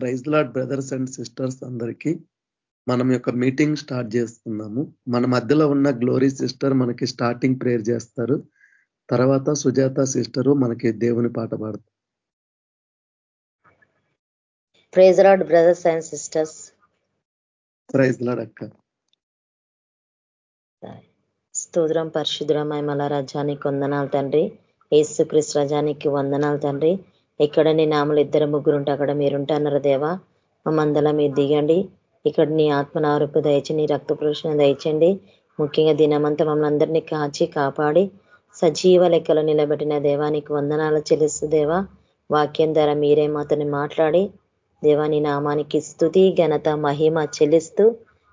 Praise Lord brothers and sisters అందరికీ మనం యొక్క మీటింగ్ స్టార్ట్ చేస్తున్నాము. మన మధ్యలో ఉన్న గ్లోరీ సిస్టర్ మనకి స్టార్టింగ్ ప్రేయర్ చేస్తారు. తర్వాత సుజాత సిస్టరు మనకి దేవుని పాట పాడతారు praise Lord brothers and sisters. Praise Lord అక్క. స్తోత్రం పరిశుద్రం మహిమల రజానికి వందనాలు తండ్రి. ఏసుక్రీస్ రజానికి వందనాలు తండ్రి. ఎక్కడ నీ నామలు ఇద్దరు ముగ్గురు ఉంటే అక్కడ మీరుంటున్నారు దేవా. మా మందల మీరు దిగండి. ఇక్కడ నీ ఆత్మనారూపు దయచి నీ రక్త పురుషణ దయచండి. ముఖ్యంగా దినమంతా మమ్మల్ని అందరినీ కాచి కాపాడి సజీవ లెక్కలో నిలబెట్టిన దేవానికి వందనాలు చెల్లిస్తూ దేవా. వాక్యం ద్వారా మీరే మాతని మాట్లాడి దేవాని నామానికి స్థుతి ఘనత మహిమ చెల్లిస్తూ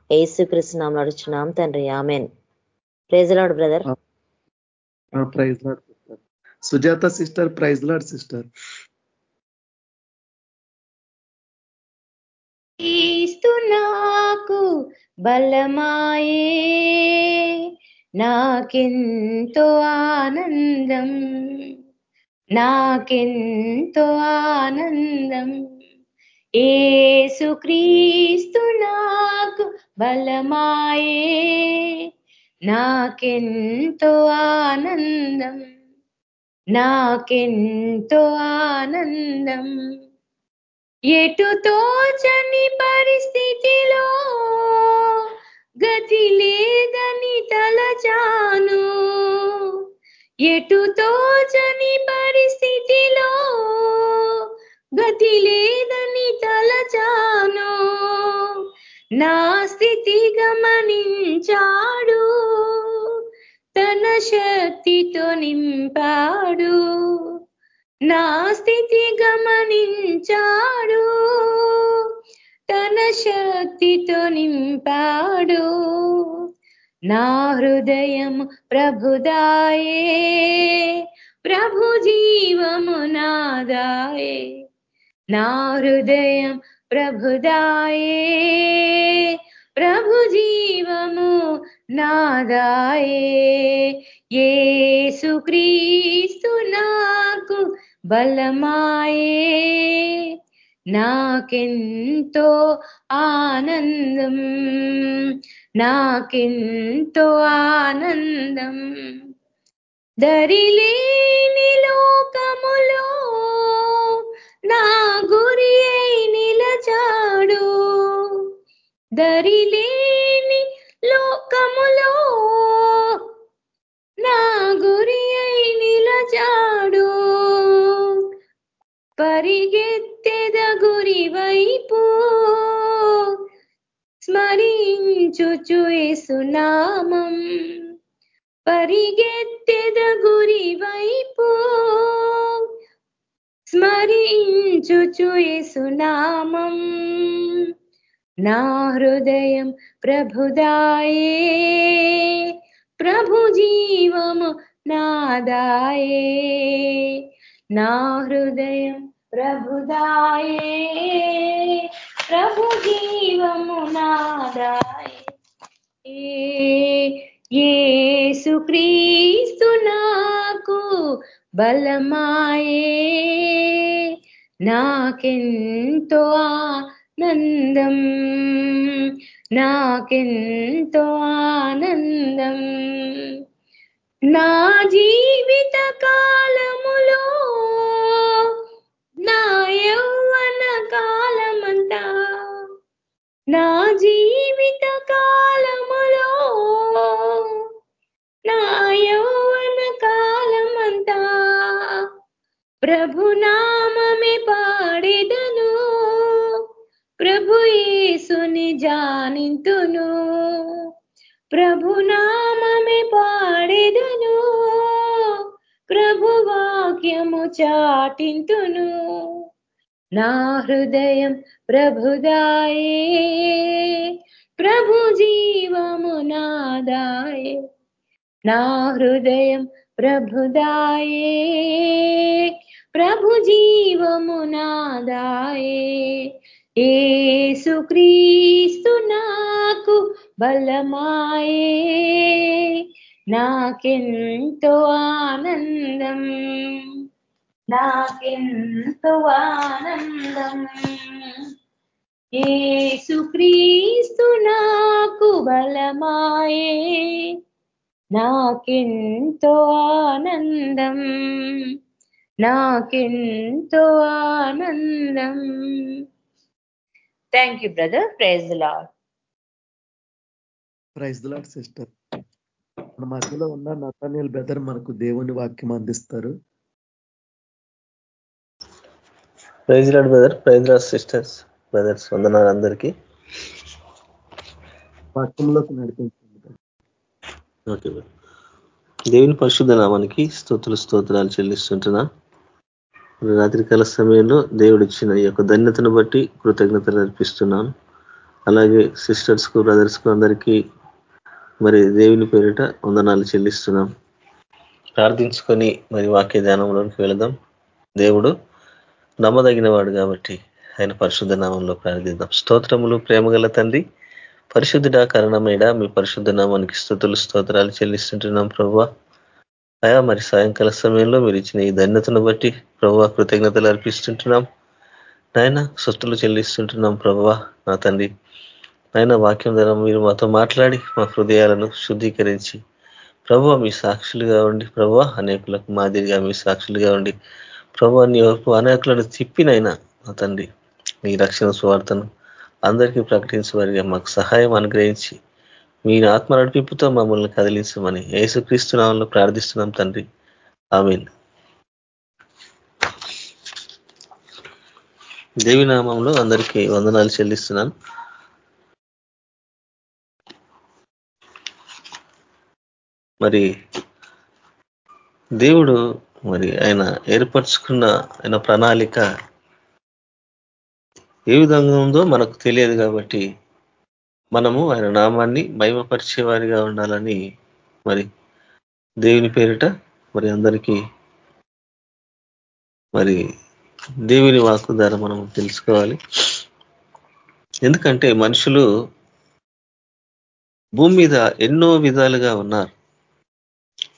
ఏసుకృష్ణ నామలు అడుచున్నాం తండ్రి. Amen. Praise Lord brother. Praise Lord Sujatha sister praise Lord sister. నాకు బలమాయే. నాకెంతో ఆనందం. నాకెంతో ఆనందం. ఏసుక్రీస్తు నాకు బలమాయే. నాకెంతో ఆనందం. నాకెంతో ఆనందం. ఎటు తోచని పరిస్థితిలో గతి లేదని తలచాను. ఎటు తోచని పరిస్థితిలో గతి లేదని తలచాను. నా స్థితి గమనించాడు తన శక్తితో నింపాడు. నా స్థితి గమనించాడు తన శక్తితో నింపాడు. నా హృదయం ప్రభుదాయే ప్రభు జీవము నాదాయే. నా హృదయం ప్రభుదాయే ప్రభు జీవము నాదాయే. ఏసు క్రీస్తు నాకు బలమాయే. నాకెంతో ఆనందం నాకెంతో ఆనందం. దరిలేని లోకములో నా గురి అయి నిలచాడు. దరిలేని లోకములో పరిగెత్తెద గురి వైపు స్మరించుచు సునామం పరిగెత్తెద గురి వైపు స్మరించుచు సునామం నా హృదయం ప్రభుదాయే ప్రభు జీవము నాదాయే. నా హృదయం ప్రభుదాయే ప్రభు జీవము నాదాయే క్రీస్తు నాకు బలమాయే నాకెంతో ఆనందం నాకెంతో ఆనందం నా జీవిత కాలములో జానింతును ప్రభునామమే పాడెదను. ప్రభు వాక్యము చాటింతును. నా హృదయం ప్రభుదాయే. ప్రభు జీవము నాదాయే. నా హృదయం ప్రభుదాయే. ప్రభు జీవము నాదాయే. ఏసుక్రీస్తు నాకు బలమాయే నాకెంతో ఆనందం నాకెంతో ఆనందం. ఏసుక్రీస్తు నాకు బలమాయే నాకెంతో ఆనందం నాకెంతో ఆనందం. Thank you brother praise Lord praise Lord sister మన మధ్యలో ఉన్న నతానియల్ బ్రదర్ మనకు దేవుని వాక్యం అందిస్తారు. Praise Lord brother praise Lord sisters brothers వందనాలు అందరికీ. వాక్యంలోకి నడిపించండి. ఓకే బ్రదర్ దేవుని పరిశుద్ధ నామానికి స్తోత్రులు స్తోత్రాలు చెల్లిస్తుంటున్నా. రాత్రికాల సమయంలో దేవుడు ఇచ్చిన ఈ యొక్క ధన్యతను బట్టి కృతజ్ఞతలు అర్పిస్తున్నాను. అలాగే సిస్టర్స్కు బ్రదర్స్కు అందరికీ మరి దేవుని పేరిట వందనాలు చెల్లిస్తున్నాం. ప్రార్థించుకొని మరి వాక్య ధ్యానంలోకి వెళదాం. దేవుడు నమ్మదగిన వాడు కాబట్టి ఆయన పరిశుద్ధ నామంలో ప్రార్థిద్దాం. స్తోత్రములు ప్రేమగల తండ్రి పరిశుద్ధుడా కరణమేడా మీ పరిశుద్ధ నామానికి స్థుతులు స్తోత్రాలు చెల్లిస్తుంటున్నాం ప్రభావ. అయా మరి సాయంకాల సమయంలో మీరు ఇచ్చిన ఈ ధన్యతను బట్టి ప్రభు కృతజ్ఞతలు అర్పిస్తుంటున్నాం. నాయన సుస్థులు చెల్లిస్తుంటున్నాం ప్రభు నా తండ్రి. నాయన వాక్యం ద్వారా మీరు మాతో మాట్లాడి మా హృదయాలను శుద్ధీకరించి ప్రభు మీ సాక్షులుగా ఉండి ప్రభు అనేకులకు మాదిరిగా మీ సాక్షులుగా ఉండి ప్రభు నీ వరకు అనేకులను తిప్పినైనా నా తండ్రి. మీ రక్షణ స్వార్థను అందరికీ ప్రకటించవారిగా మాకు సహాయం అనుగ్రహించి మీ ఆత్మ నడిపింపుతో మమ్మల్ని కదిలించమని యేసుక్రీస్తు నామంలో ప్రార్థిస్తున్నాం తండ్రి. ఆమెన్. దేవి నామంలో అందరికీ వందనాలు చెల్లిస్తున్నాను మరి దేవుడు మరి ఆయన ఏర్పరచుకున్న ఆయన ప్రణాళిక ఏ విధంగా ఉందో మనకు తెలియదు కాబట్టి మనము ఆయన నామాన్ని మహిమపరిచేవారిగా ఉండాలని మరి దేవుని పేరిట మరి అందరికీ మరి దేవుని వాక్కు ద్వారా మనం తెలుసుకోవాలి. ఎందుకంటే మనుషులు భూమి మీద ఎన్నో విధాలుగా ఉన్నారు.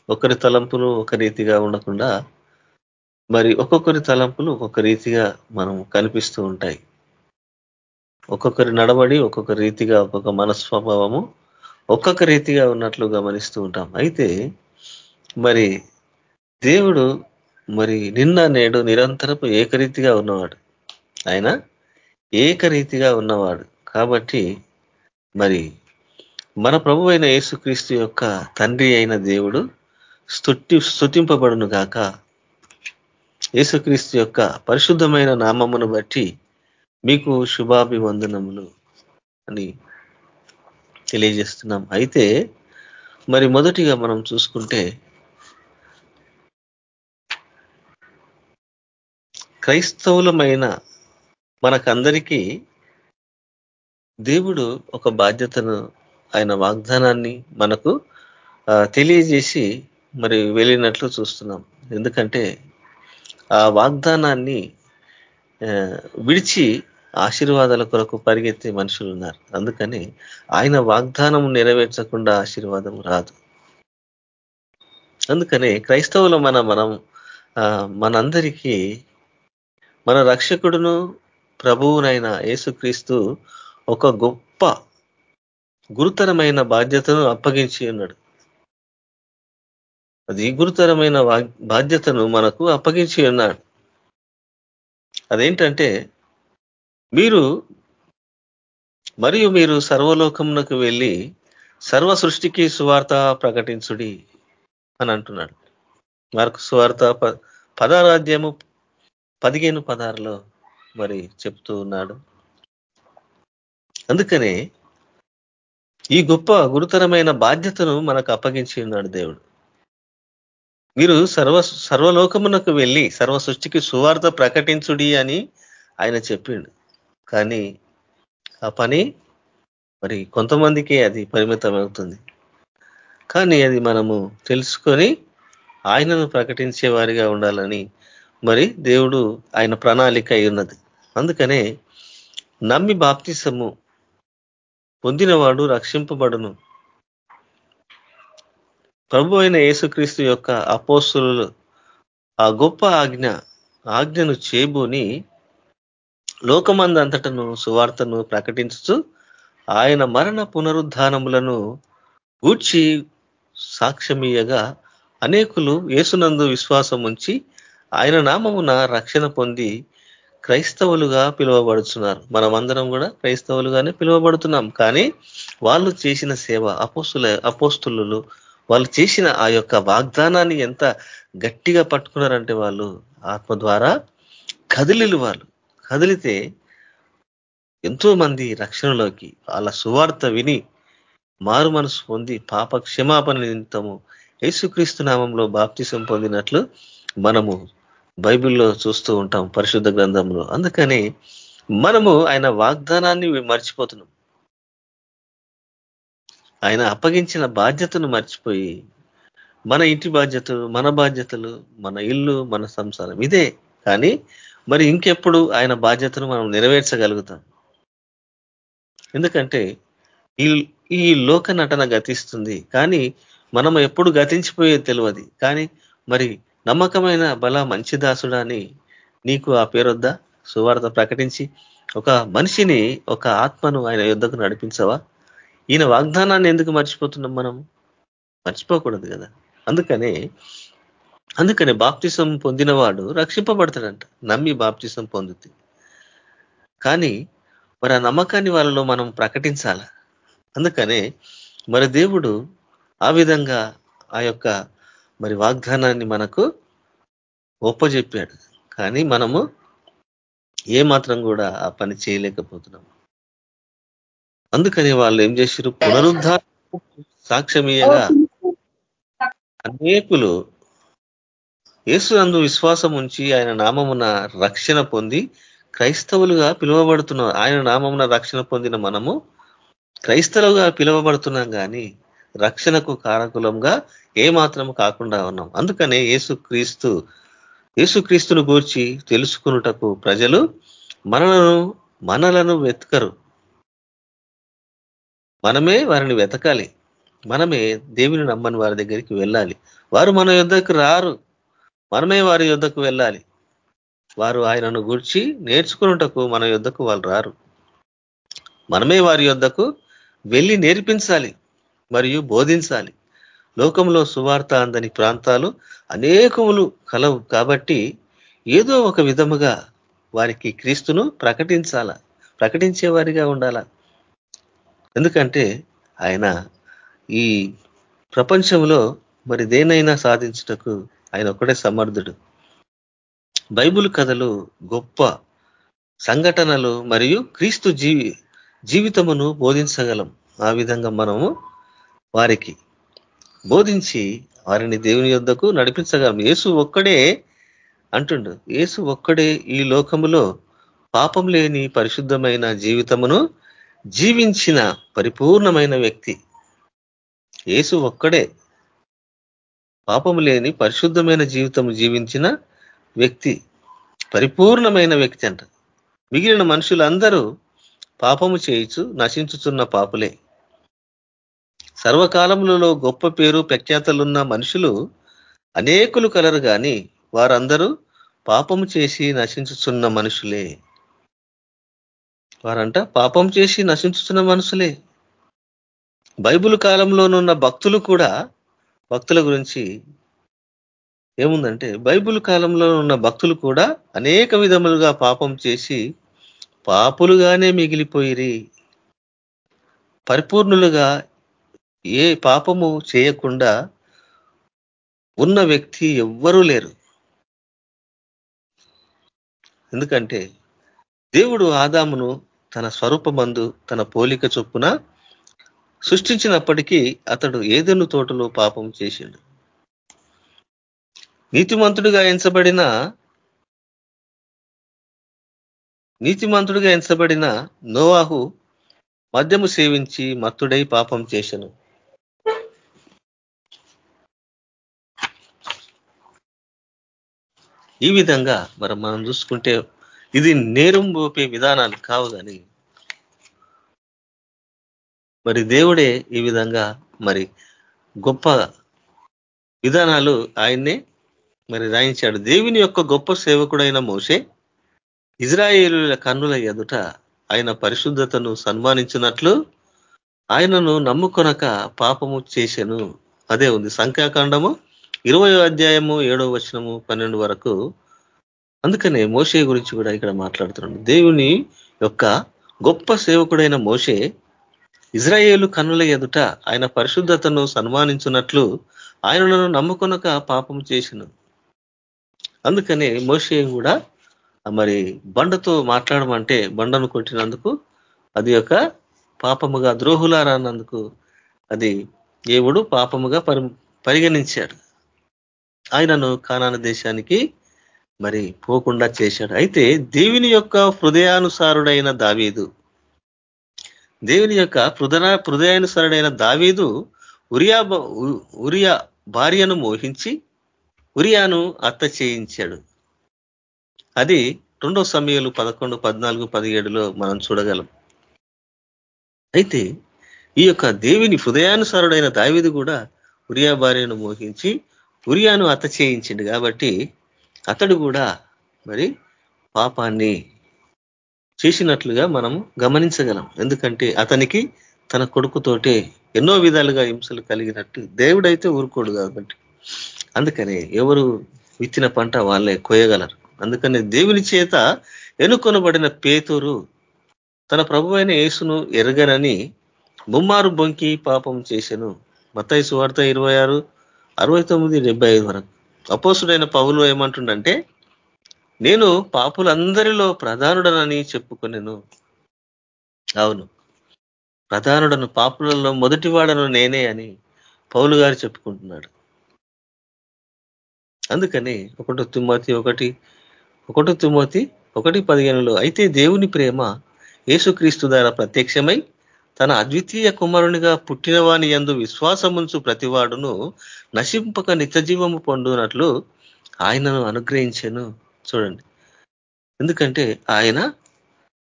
ఒకరి తలంపులు ఒక రీతిగా ఉండకుండా మరి ఒక్కొక్కరి తలంపులు ఒక్కొక్క రీతిగా మనం కనిపిస్తూ ఉంటాయి. ఒక్కొక్కరి నడవడి ఒక్కొక్క రీతిగా ఒక్కొక్క మనస్వభావము ఒక్కొక్క రీతిగా ఉన్నట్లు గమనిస్తూ ఉంటాం. అయితే మరి దేవుడు మరి నిన్న నేడు నిరంతరపు ఏకరీతిగా ఉన్నవాడు. ఆయన ఏకరీతిగా ఉన్నవాడు. కాబట్టి మరి మన ప్రభు అయిన యేసుక్రీస్తు యొక్క తండ్రి అయిన దేవుడు స్తుతి స్థుతింపబడును గాక. యేసుక్రీస్తు యొక్క పరిశుద్ధమైన నామమును బట్టి మీకు శుభాభివందనములు అని తెలియజేస్తున్నాం. అయితే మరి మొదటిగా మనం చూసుకుంటే క్రైస్తవులమైన మనకందరికీ దేవుడు ఒక బాధ్యతను ఆయన వాగ్దానాన్ని మనకు తెలియజేసి మరి వెళ్ళినట్లు చూస్తున్నాం. ఎందుకంటే ఆ వాగ్దానాన్ని విడిచి ఆశీర్వాదాల కొరకు పరిగెత్తే మనుషులు ఉన్నారు. అందుకని ఆయన వాగ్దానం నెరవేర్చకుండా ఆశీర్వాదం రాదు. అందుకనే క్రైస్తవులు మన మనం మనందరికీ మన రక్షకుడును ప్రభువునైన యేసుక్రీస్తు ఒక గొప్ప గురుతరమైన బాధ్యతను అప్పగించి ఉన్నాడు. అది గురుతరమైన బాధ్యతను మనకు అప్పగించి ఉన్నాడు. అదేంటంటే మీరు మరియు మీరు సర్వలోకమునకు వెళ్ళి సర్వ సృష్టికి సువార్త ప్రకటించుడి అని అంటున్నాడు. మార్కు సువార్త పదారాధ్యము పదిహేను పదార్లో మరి చెప్తూ ఉన్నాడు. అందుకనే ఈ గొప్ప గురుతరమైన బాధ్యతను మనకు అప్పగించి ఉన్నాడు దేవుడు. మీరు సర్వ సర్వలోకమునకు వెళ్ళి సర్వ సృష్టికి సువార్త ప్రకటించుడి అని ఆయన చెప్పిండు. కానీ ఆ పని మరి కొంతమందికి అది పరిమితం అవుతుంది కానీ అది మనము తెలుసుకొని ఆయనను ప్రకటించే వారిగా ఉండాలని మరి దేవుడు ఆయన ప్రణాళిక అయి ఉన్నది. అందుకనే నమ్మి బాప్తిసము పొందినవాడు రక్షింపబడును. ప్రభు అయిన యేసుక్రీస్తు యొక్క అపోస్తులు ఆ గొప్ప ఆజ్ఞ ఆజ్ఞను చేబూని లోకమందంతటను సువార్తను ప్రకటించుతూ ఆయన మరణ పునరుద్ధానములను గూర్చి సాక్ష్యమీయగా అనేకులు ఏసునందు విశ్వాసం ఉంచి ఆయన నామమున రక్షణ పొంది క్రైస్తవులుగా పిలువబడుతున్నారు మనమందరం కూడా క్రైస్తవులుగానే పిలువబడుతున్నాం. కానీ వాళ్ళు చేసిన సేవ అపోస్తుల అపోస్తులు వాళ్ళు చేసిన ఆ యొక్క వాగ్దానాన్ని ఎంత గట్టిగా పట్టుకున్నారంటే వాళ్ళు ఆత్మ ద్వారా కదిలిలు వాళ్ళు. కదిలితే ఎంతో మంది రక్షణలోకి వాళ్ళ సువార్త విని మారు మనసు పొంది పాప క్షమాపణ నిమిత్తము యేసుక్రీస్తు నామంలో బాప్తిసం పొందినట్లు మనము బైబిల్లో చూస్తూ ఉంటాం పరిశుద్ధ గ్రంథంలో. అందుకని మనము ఆయన వాగ్దానాన్ని మర్చిపోతున్నాం. ఆయన అప్పగించిన బాధ్యతను మర్చిపోయి మన ఇంటి బాధ్యతలు మన బాధ్యతలు మన ఇల్లు మన సంసారం ఇదే. కానీ మరి ఇంకెప్పుడు ఆయన బాధ్యతను మనం నెరవేర్చగలుగుతాం? ఎందుకంటే ఈ ఈ లోక నటన గతిస్తుంది కానీ మనం ఎప్పుడు గతించిపోయేది తెలియదు. కానీ మరి నమ్మకమైన బల మంచి దాసుడా అని నీకు ఆ పేరొద్దా? సువార్త ప్రకటించి ఒక మనిషిని ఒక ఆత్మను ఆయన యుద్ధకు నడిపించవా? ఈయన వాగ్దానాన్ని ఎందుకు మర్చిపోతున్నాం మనం? మర్చిపోకూడదు కదా. అందుకనే అందుకనే బాప్తిసం పొందినవాడు రక్షింపబడతాడంట. నమ్మి బాప్తిసం పొందుతుంది కానీ మరి ఆ నమ్మకాన్ని వాళ్ళలో మనం ప్రకటించాల? అందుకనే మరి దేవుడు ఆ విధంగా ఆ యొక్క మరి వాగ్దానాన్ని మనకు ఒప్పజెప్పాడు. కానీ మనము ఏ మాత్రం కూడా ఆ పని చేయలేకపోతున్నాం. అందుకని వాళ్ళు ఏం చేశారు పునరుద్ధార సాక్ష్యమీయగా అనేకులు యేసు అందు విశ్వాసం ఉంచి ఆయన నామమున రక్షణ పొంది క్రైస్తవులుగా పిలువబడుతున్న ఆయన నామమున రక్షణ పొందిన మనము క్రైస్తవులుగా పిలువబడుతున్నాం కానీ రక్షణకు కారకులంగా ఏ మాత్రం కాకుండా ఉన్నాం. అందుకనే యేసు క్రీస్తు యేసుక్రీస్తును గూర్చి తెలుసుకున్నటకు ప్రజలు మనలను మనలను వెతకరు. మనమే వారిని వెతకాలి. మనమే దేవుని నమ్మని వారి దగ్గరికి వెళ్ళాలి. వారు మన యుద్ధకు రారు. మనమే వారి యుద్ధకు వెళ్ళాలి. వారు ఆయనను గూర్చి నేర్చుకున్నటకు మన యుద్ధకు వాళ్ళు రారు. మనమే వారి యుద్ధకు వెళ్ళి నేర్పించాలి మరియు బోధించాలి. లోకంలో సువార్త అందని ప్రాంతాలు అనేకములు కలవు కాబట్టి ఏదో ఒక విధముగా వారికి క్రీస్తును ప్రకటించాల ప్రకటించే వారిగా ఉండాల? ఎందుకంటే ఆయన ఈ ప్రపంచంలో మరి దేనైనా సాధించుటకు ఆయన ఒక్కడే సమర్థుడు. బైబుల్ కథలు గొప్ప సంఘటనలు మరియు క్రీస్తు జీవి జీవితమును బోధించగలం. ఆ విధంగా మనము వారికి బోధించి వారిని దేవుని యొద్దకు నడిపించగలం. యేసు ఒక్కడే అంటుండు యేసు ఒక్కడే ఈ లోకములో పాపం లేని పరిశుద్ధమైన జీవితమును జీవించిన పరిపూర్ణమైన వ్యక్తి. యేసు ఒక్కడే పాపము లేని పరిశుద్ధమైన జీవితం జీవించిన వ్యక్తి పరిపూర్ణమైన వ్యక్తి అంట. మిగిలిన మనుషులందరూ పాపము చేయిచు నశించుతున్న పాపులే. సర్వకాలములలో గొప్ప పేరు ప్రఖ్యాతలున్న మనుషులు అనేకులు కలరు కానీ వారందరూ పాపము చేసి నశించుతున్న మనుషులే. వారంట పాపం చేసి నశించుతున్న మనుషులే. బైబుల్ కాలంలోనున్న భక్తులు కూడా భక్తుల గురించి ఏముందంటే బైబుల్ కాలంలో ఉన్న భక్తులు కూడా అనేక విధములుగా పాపం చేసి పాపులుగానే మిగిలిపోయిరి. పరిపూర్ణులుగా ఏ పాపము చేయకుండా ఉన్న వ్యక్తి ఎవ్వరూ లేరు. ఎందుకంటే దేవుడు ఆదామును తన స్వరూపమందు తన పోలిక చొప్పున సృష్టించినప్పటికీ అతడు ఏదెను తోటలో పాపం చేసిండు నీతిమంతుడిగా ఎంచబడిన నీతిమంతుడిగా ఎంచబడిన నోవాహు మద్యము సేవించి మత్తుడై పాపం చేశను. ఈ విధంగా మరి మనం చూసుకుంటే ఇది నేరం మోపే విధానాలు కావు కానీ మరి దేవుడే ఈ విధంగా మరి గొప్ప విధానాలు ఆయన్నే మరి రాయించాడు. దేవుని యొక్క గొప్ప సేవకుడైన మోసే ఇజ్రాయేలుల కన్నుల ఎదుట ఆయన పరిశుద్ధతను సన్మానించినట్లు ఆయనను నమ్ముకొనక పాపము చేశను అదే ఉంది. సంఖ్యాకాండము ఇరవై అధ్యాయము ఏడవ వచనము పన్నెండు వరకు అందుకనే మోషే గురించి కూడా ఇక్కడ మాట్లాడుతున్నాడు. దేవుని యొక్క గొప్ప సేవకుడైన మోషే ఇజ్రాయేలు కన్నుల ఎదుట ఆయన పరిశుద్ధతను సన్మానించున్నట్లు ఆయనను నమ్ముకొనక పాపం చేసిన. అందుకనే మోషే కూడా మరి బండతో మాట్లాడమంటే బండను కొట్టినందుకు అది ఒక పాపముగా ద్రోహులారన్నందుకు అది దేవుడు పాపముగా పరి పరిగణించాడు. ఆయనను కానాన దేశానికి మరి పోకుండా చేశాడు. అయితే దేవుని యొక్క హృదయానుసారుడైన దావీదు దేవుని యొక్క హృదయ హృదయానుసారుడైన దావీదు ఉరియా ఉరియా భార్యను మోహించి ఉరియాను అత్త చేయించాడు. అది రెండో సమయాలు పదకొండు పద్నాలుగు పదిహేడులో మనం చూడగలం. అయితే ఈ యొక్క దేవిని హృదయానుసారుడైన దావిది కూడా ఉరియా భార్యను మోహించి ఉరియాను అత్త చేయించిండు. కాబట్టి అతడు కూడా మరి పాపాన్ని చేసినట్లుగా మనం గమనించగలం. ఎందుకంటే అతనికి తన కొడుకుతోటే ఎన్నో విధాలుగా హింసలు కలిగినట్టు దేవుడైతే ఊరుకోడు కాబట్టి. అందుకనే ఎవరు విత్తిన పంట వాళ్ళే కోయగలరు అందుకనే దేవుని చేత ఎన్నుకొనబడిన పేతురు తన ప్రభు అయిన యేసును ఎరగనని ముమ్మారు బొంకి పాపం చేశాను మతాయి సువార్త ఇరవై ఆరు అరవై తొమ్మిది డెబ్బై ఐదు వరకు. అపోసుడైన పౌలు ఏమంటుండంటే నేను పాపులందరిలో ప్రధానుడనని చెప్పుకునేను. అవును. ప్రధానుడను పాపులలో మొదటివాడను నేనే అని పౌలు గారు చెప్పుకుంటున్నాడు. అందుకని ఒకటో తుమ్మతి ఒకటి ఒకటో తుమ్మతి ఒకటి పదిహేనులో అయితే దేవుని ప్రేమ యేసుక్రీస్తు ద్వారా ప్రత్యక్షమై తన అద్వితీయ కుమారునిగా పుట్టినవాని ఎందు విశ్వాసముంచు ప్రతివాడును నశింపక నిత్యజీవము పొందునట్లు ఆయనను అనుగ్రహించాను. చూడండి. ఎందుకంటే ఆయన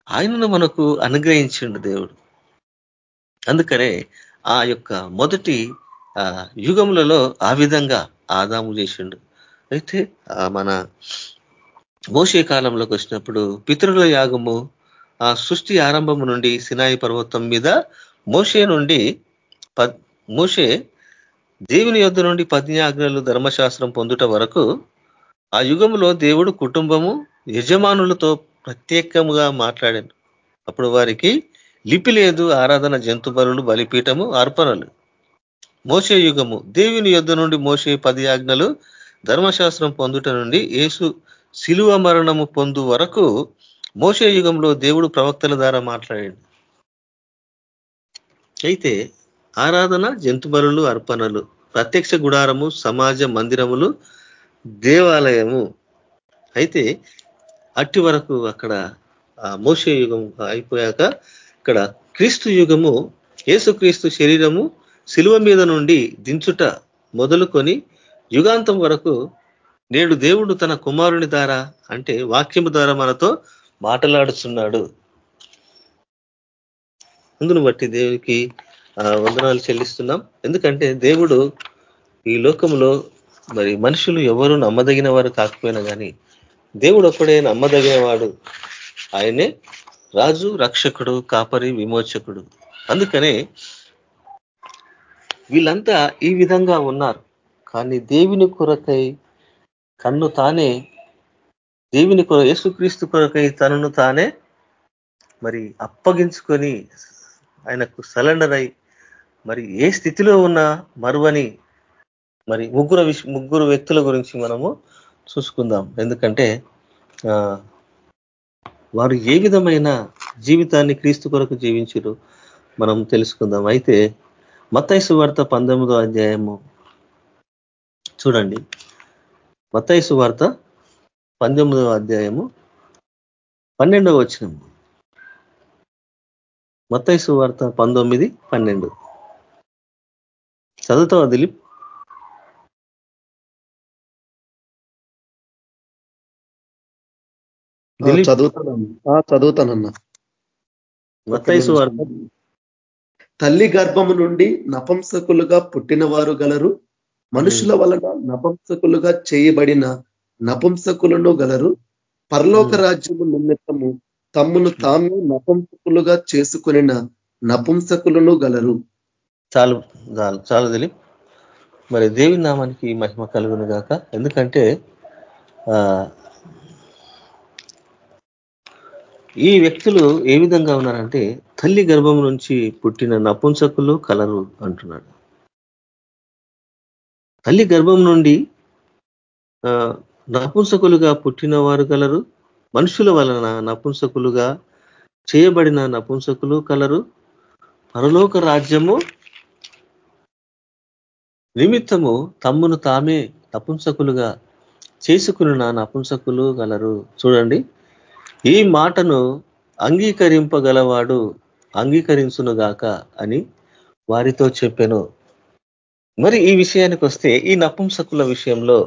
ఆయనను మనకు అనుగ్రహించిండు దేవుడు. అందుకనే ఆ యొక్క మొదటి యుగములలో ఆ విధంగా ఆదాము చేసిండు. అయితే మన మోసే కాలంలోకి వచ్చినప్పుడు పితృల యాగము ఆ సృష్టి ఆరంభము నుండి సినాయి పర్వతం మీద మోషే నుండి మోషే దేవుని యొద్ధ నుండి పద్యాజ్ఞలు ధర్మశాస్త్రం పొందుట వరకు ఆ యుగంలో దేవుడు కుటుంబము యజమానులతో ప్రత్యేకముగా మాట్లాడాను అప్పుడు వారికి లిపి లేదు ఆరాధన జంతు బలులు బలిపీఠము అర్పణలు. మోసే యుగము. దేవుని యుద్ధ నుండి మోసే పది ఆజ్ఞలు ధర్మశాస్త్రం పొందుట నుండి యేసు శిలువ మరణము పొందు వరకు మోసే యుగంలో దేవుడు ప్రవక్తల ద్వారా మాట్లాడాడు. అయితే ఆరాధన జంతుబలులు అర్పణలు ప్రత్యక్ష గుడారము సమాజ మందిరములు దేవాలయము. అయితే అట్టి వరకు అక్కడ మోసే యుగం అయిపోయాక ఇక్కడ క్రీస్తు యుగము యేసుక్రీస్తు శరీరము శిలువ మీద నుండి దించుట మొదలుకొని యుగాంతం వరకు నేడు దేవుడు తన కుమారుని ద్వారా అంటే వాక్యము ద్వారా మనతో మాట్లాడుతున్నాడు అందును బట్టి దేవునికి వందనాలు చెల్లిస్తున్నాం. ఎందుకంటే దేవుడు ఈ లోకంలో మరి మనుషులు ఎవరు నమ్మదగిన వారు కాకపోయినా కానీ దేవుడు ఒక్కడే నమ్మదగిన వాడు ఆయనే రాజు రక్షకుడు కాపరి విమోచకుడు. అందుకనే వీళ్ళంతా ఈ విధంగా ఉన్నారు. కానీ దేవుని కొరకై కన్ను తానే దేవుని కొర యేసుక్రీస్తు కొరకై తనను తానే మరి అప్పగించుకొని ఆయనకు సలెండర్ అయి మరి ఏ స్థితిలో ఉన్నా మరువని మరి ముగ్గురు ముగ్గురు వ్యక్తుల గురించి మనము చూసుకుందాం. ఎందుకంటే వారు ఏ విధమైన జీవితాన్ని క్రీస్తు కొరకు జీవించరు మనం తెలుసుకుందాం. అయితే మత్తైసు వార్త పంతొమ్మిదో అధ్యాయము. చూడండి. మత్తైసు వార్త పంతొమ్మిదవ అధ్యాయము పన్నెండవ వచ్చిన మత్తైసు వార్త పంతొమ్మిది పన్నెండు. చదువుతావా దిలీప్? చదువుతానన్నా. చదువుతానన్నా. తల్లి గర్భము నుండి నపంసకులుగా పుట్టిన వారు గలరు. మనుషుల వలన నపంసకులుగా చేయబడిన నపుంసకులను గలరు. పరలోక రాజ్యము నిమిత్తము తమ్మును తాము నపుంసకులుగా చేసుకునిన నపుంసకులను గలరు. చాలు చాలు చాలు దిలీప్. మరి దేవి నామానికి మహిమ కలుగును గాక. ఎందుకంటే ఆ ఈ వ్యక్తులు ఏ విధంగా ఉన్నారంటే తల్లి గర్భం నుంచి పుట్టిన నపుంసకులు కలరు అంటున్నాడు. తల్లి గర్భం నుండి నపుంసకులుగా పుట్టిన వారు కలరు మనుషుల వలన నపుంసకులుగా చేయబడిన నపుంసకులు కలరు పరలోక రాజ్యము నిమిత్తము తమ్మును తామే నపుంసకులుగా చేసుకున్న నపుంసకులు కలరు. చూడండి. ఈ మాటను అంగీకరింపగలవాడు అంగీకరించునుగాక అని వారితో చెప్పాను. మరి ఈ విషయానికి వస్తే ఈ నపుంసకుల విషయంలో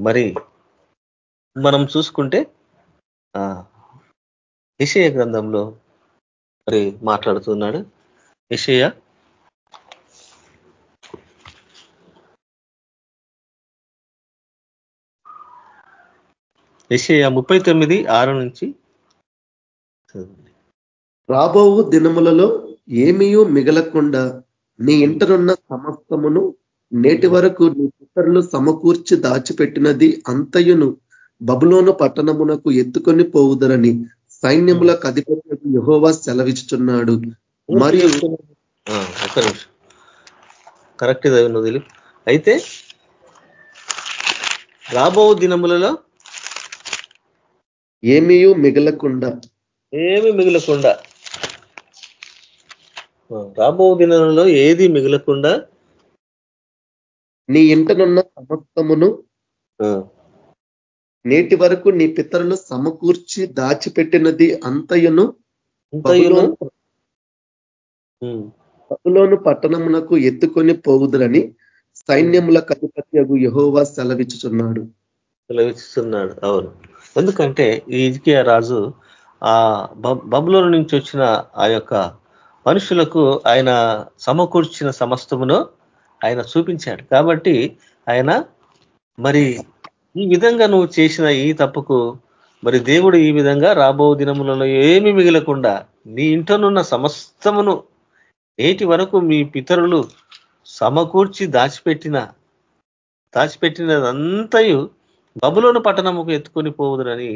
మరి మనం చూసుకుంటే ఇషయ గ్రంథంలో మరి మాట్లాడుతున్నాడు. ఇషయ ఇషయ ముప్పై తొమ్మిది ఆరు నుంచి రాబో దినములలో ఏమీయూ మిగలకుండా నీ ఇంటనున్న సమస్తమును నేటి వరకు నీ పుత్రులు సమకూర్చి దాచిపెట్టినది అంతయును. బబులోను పట్టణమునకు ఎత్తుకొని పోవుదరని సైన్యముల అధిపతి యహోవా సెలవిస్తున్నాడు మరియు ఒక్క నిమిషం. కరెక్ట్ అయితే రాబో దినములలో ఏమీ మిగలకుండా. ఏమి మిగలకుండా. రాబో దినంలో ఏది మిగలకుండా? నీ ఇంటనున్న సమస్తమును నేటి వరకు నీ పితరులు సమకూర్చి దాచిపెట్టినది అంతయును బబులోను పట్టణమునకు ఎత్తుకొని పోవుదురని సైన్యముల కధిపతి యహోవా సెలవిచ్చుచున్నాడు. సెలవిస్తున్నాడు అవును. ఎందుకంటే ఈ ఇజికియా రాజు ఆ బబులోను నుంచి వచ్చిన ఆ యొక్క మనుషులకు ఆయన సమకూర్చిన సమస్తమును ఆయన చూపించాడు. కాబట్టి ఆయన మరి ఈ విధంగా నువ్వు చేసిన ఈ తప్పుకు మరి దేవుడు ఈ విధంగా రాబో దినములలో ఏమి మిగలకుండా నీ ఇంటనున్న సమస్తమును నేటి వరకు మీ పితరులు సమకూర్చి దాచిపెట్టిన దాచిపెట్టినదంతయు బబులోను పట్టణముకు ఎత్తుకొని పోవుదురని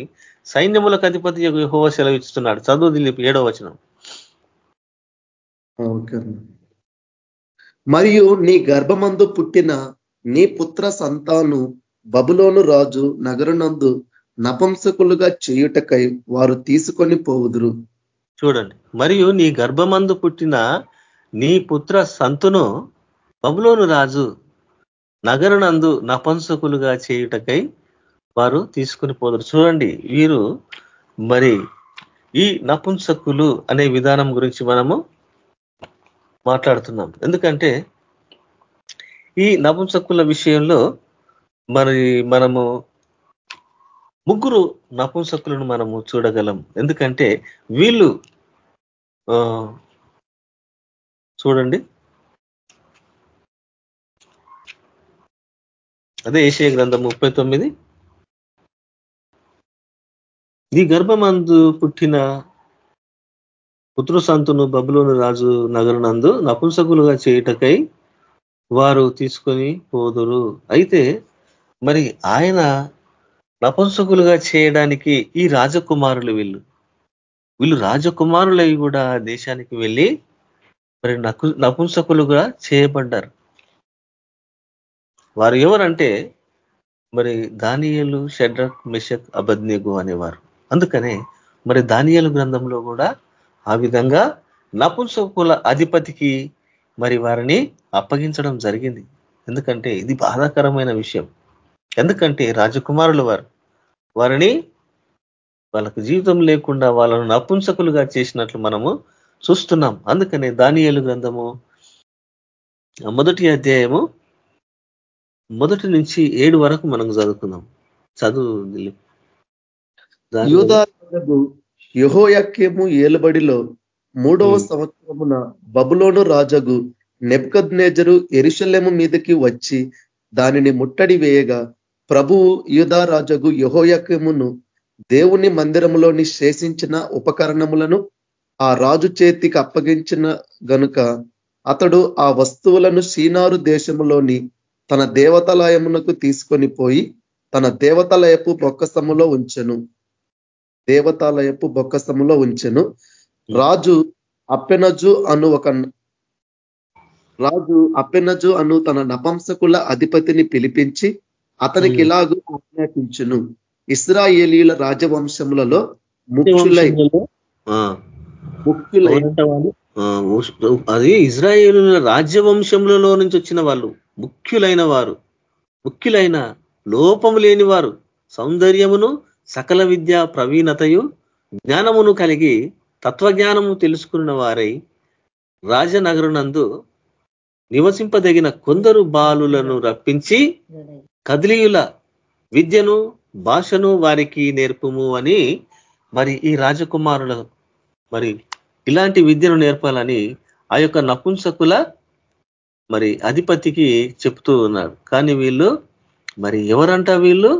సైన్యములకు అధిపతి హోవ సెలవిస్తున్నాడు చదువు దిలీప్ ఏడో వచనం. మరియు నీ గర్భమందు పుట్టిన నీ పుత్ర సంతాను బబులోను రాజు నగరునందు నపంసకులుగా చేయుటకై వారు తీసుకొని పోవుదురు. చూడండి. మరియు నీ గర్భమందు పుట్టిన నీ పుత్ర సంతును బబులోను రాజు నగరునందు నపంసకులుగా చేయుటకై వారు తీసుకుని పోదురు. చూడండి వీరు మరి ఈ నపుంసకులు అనే విధానం గురించి మనము మాట్లాడుతున్నాం. ఎందుకంటే ఈ నపుంసకుల విషయంలో మరి మనము ముగ్గురు నపుంసకులను మనము చూడగలం. ఎందుకంటే వీళ్ళు చూడండి. అదే ఏషియా గ్రంథం ముప్పై తొమ్మిది. నీ గర్భమందు పుట్టిన పుత్రసంతును బబులోను రాజు నగరనందు నపుంసకులుగా చేయుటకై వారు తీసుకొని పోదురు. అయితే మరి ఆయన నపుంసకులుగా చేయడానికి ఈ రాజకుమారులు వీళ్ళు. వీళ్ళు రాజకుమారులై కూడా దేశానికి వెళ్ళి మరి నపుంసకులుగా చేయబడ్డారు. వారు ఎవరంటే మరి దానియలు షడ్రక్ మిషక్ అబద్నిగు అనేవారు. అందుకనే మరి దానియలు గ్రంథంలో కూడా ఆ విధంగా నపుంసకుల అధిపతికి మరి వారిని అప్పగించడం జరిగింది. ఎందుకంటే ఇది బాధాకరమైన విషయం. ఎందుకంటే రాజకుమారులు వారు వారిని వాళ్ళకు జీవితం లేకుండా వాళ్ళను నపుంసకులుగా చేసినట్లు మనము చూస్తున్నాం. అందుకనే దానియలు గ్రంథము మొదటి అధ్యాయము మొదటి నుంచి ఏడు వరకు మనం చదువుకుందాం. చదువు యూదాకు యహోయక్యము ఏలుబడిలో మూడవ సంవత్సరమున బబులోను రాజగు నెబ్కద్నేజరు ఎరుషల్లెము మీదకి వచ్చి దానిని ముట్టడి వేయగా ప్రభువు యూదా రాజగు యహోయక్యమును దేవుని మందిరములోని శేషించిన ఉపకరణములను ఆ రాజు చేతికి అప్పగించిన గనుక అతడు ఆ వస్తువులను సీనారు దేశములోని తన దేవతలయమునకు తీసుకొని పోయి తన దేవతలయపు బొక్కసములో ఉంచెను. దేవతాలయపు బొక్కసములో ఉంచెను. రాజు అప్పెనజు అను ఒక రాజు అప్పెనజు అను తన నపంసకుల అధిపతిని పిలిపించి అతనికి ఇలాగూ ఆజ్ఞాపించును. ఇస్రాయేలీల రాజవంశములలో ముఖ్యులై అది ఇజ్రాయేలు రాజ్యవంశములలో నుంచి వచ్చిన వాళ్ళు. ముఖ్యులైన వారు. ముఖ్యులైన లోపము లేని వారు. సౌందర్యమును సకల విద్య ప్రవీణతయు జ్ఞానమును కలిగి తత్వజ్ఞానము తెలుసుకున్న వారై రాజనగరునందు నివసింపదగిన కొందరు బాలులను రప్పించి కదిలీయుల విద్యను భాషను వారికి నేర్పుము అని మరి ఈ రాజకుమారుల మరి ఇలాంటి విద్యను నేర్పాలని ఆ యొక్క నపుంసకుల మరి అధిపతికి చెప్తూ ఉన్నారు. కానీ వీళ్ళు మరి ఎవరంట వీళ్ళు?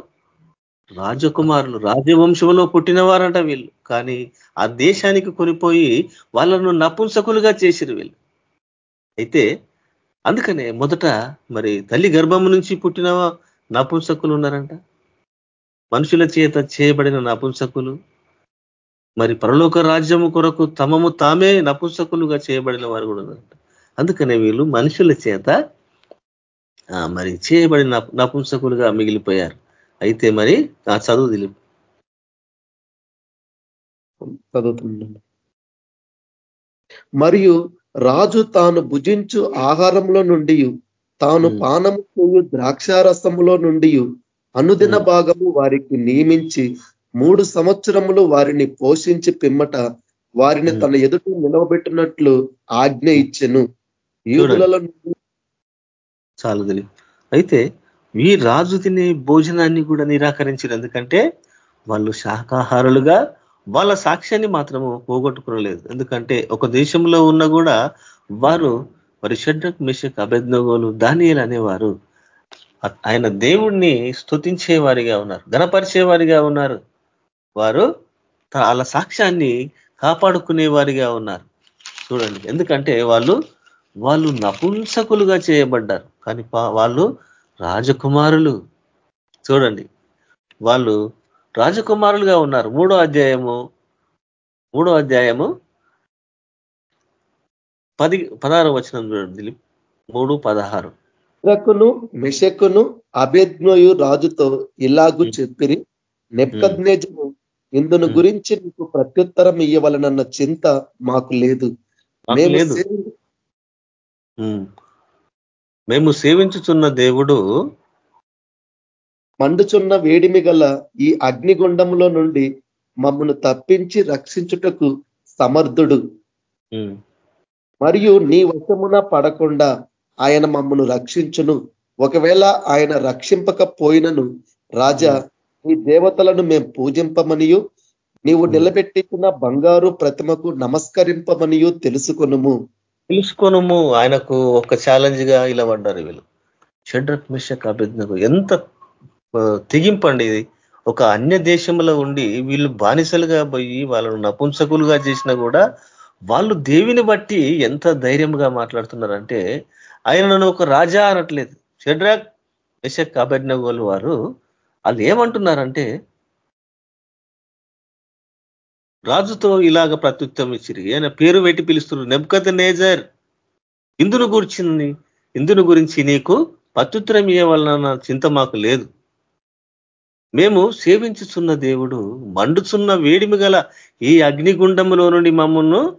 రాజకుమారులు రాజవంశంలో పుట్టిన వారంట వీళ్ళు. కానీ ఆ దేశానికి కొనిపోయి వాళ్ళను నపుంసకులుగా చేసిరు వీళ్ళు. అయితే అందుకనే మొదట మరి తల్లి గర్భం నుంచి పుట్టిన నపుంసకులు ఉన్నారంట. మనుషుల చేత చేయబడిన నపుంసకులు. మరి పరలోక రాజ్యము కొరకు తమము తామే నపుంసకులుగా చేయబడిన వారు కూడా ఉన్నారంట. అందుకనే వీళ్ళు మనుషుల చేత మరి చేయబడిన నపుంసకులుగా మిగిలిపోయారు. అయితే మరి ఆ చదువు దిలీప్ చదువుతున్నాను మరియు రాజు తాను భుజించు ఆహారంలో నుండి తాను. పానము చేయు ద్రాక్షారసములో నుండి అనుదిన. భాగము వారికి నియమించి మూడు సంవత్సరములు వారిని పోషించి పిమ్మట వారిని. తన ఎదుట నిలవబెట్టినట్లు ఆజ్ఞ ఇచ్చెను యూదులలో చాలు అయితే ఈ రాజు తినే భోజనాన్ని కూడా నిరాకరించారు. ఎందుకంటే వాళ్ళు శాకాహారులుగా వాళ్ళ సాక్ష్యాన్ని మాత్రము పోగొట్టుకోలేదు ఎందుకంటే ఒక దేశంలో ఉన్న కూడా వారు మరి షడ్రక్ మిషక్ అభెజ్ఞగోలు దానియలు అనేవారు. ఆయన దేవుణ్ణి స్థుతించేవారిగా ఉన్నారు. గణపరిచేవారిగా ఉన్నారు. వారు త- వాళ్ళ సాక్ష్యాన్ని కాపాడుకునే వారిగా ఉన్నారు. చూడండి. ఎందుకంటే వాళ్ళు వాళ్ళు నపుంసకులుగా చేయబడ్డారు. కానీ పా- వాళ్ళు రాజకుమారులు. చూడండి వాళ్ళు రాజకుమారులుగా ఉన్నారు. మూడో అధ్యాయము మూడో అధ్యాయము పది పదహారు వచనం చూడండి. దిలీప్ మూడు పదహారు. రకును మెషకును అభేజ్ఞయు రాజుతో ఇలాగు చెప్పిరి నెప్కద్నేజము ఇందును. గురించి నీకు ప్రత్యుత్తరం ఇయ్యవలనన్న చింత మాకు లేదు. మేము సేవించుచున్న దేవుడు మండుచున్న వేడిమి గల ఈ అగ్నిగుండములో నుండి మమ్మను తప్పించి రక్షించుటకు సమర్థుడు. మరియు నీ వశమున పడకుండా ఆయన మమ్మను రక్షించును. ఒకవేళ ఆయన రక్షింపకపోయినను రాజా నీ దేవతలను మేము పూజింపమనియు. నీవు నిలబెట్టించిన బంగారు ప్రతిమకు నమస్కరింపమనియు తెలుసుకొనుము. పిలుచుకోనము ఆయనకు ఒక ఛాలెంజ్గా ఇలా పడ్డారు వీళ్ళు. షడ్రక్ మిషక్ అభిజ్ఞకు ఎంత తెగింపండి ఇది. ఒక అన్య దేశంలో ఉండి వీళ్ళు బానిసలుగా పోయి వాళ్ళను నపుంసకులుగా చేసినా కూడా వాళ్ళు దేవిని బట్టి ఎంత ధైర్యంగా మాట్లాడుతున్నారంటే ఆయనను ఒక రాజా అనట్లేదు. షడ్రాక్ మిషక్ అభిజ్ఞగోలు వారు వాళ్ళు ఏమంటున్నారంటే రాజుతో ఇలాగ ప్రత్యుత్తం ఇచ్చిరి. ఆయన పేరు పెట్టి పిలుస్తున్నారు? నెబ్కత నేజర్ ఇందును గురించి ఇందును గురించి నీకు ప్రత్యుత్తరం ఇవ్వాలన్న చింత మాకు లేదు. మేము సేవించుచున్న దేవుడు మండుచున్న వేడిమి గల ఈ అగ్నిగుండములో నుండి మమ్మల్ని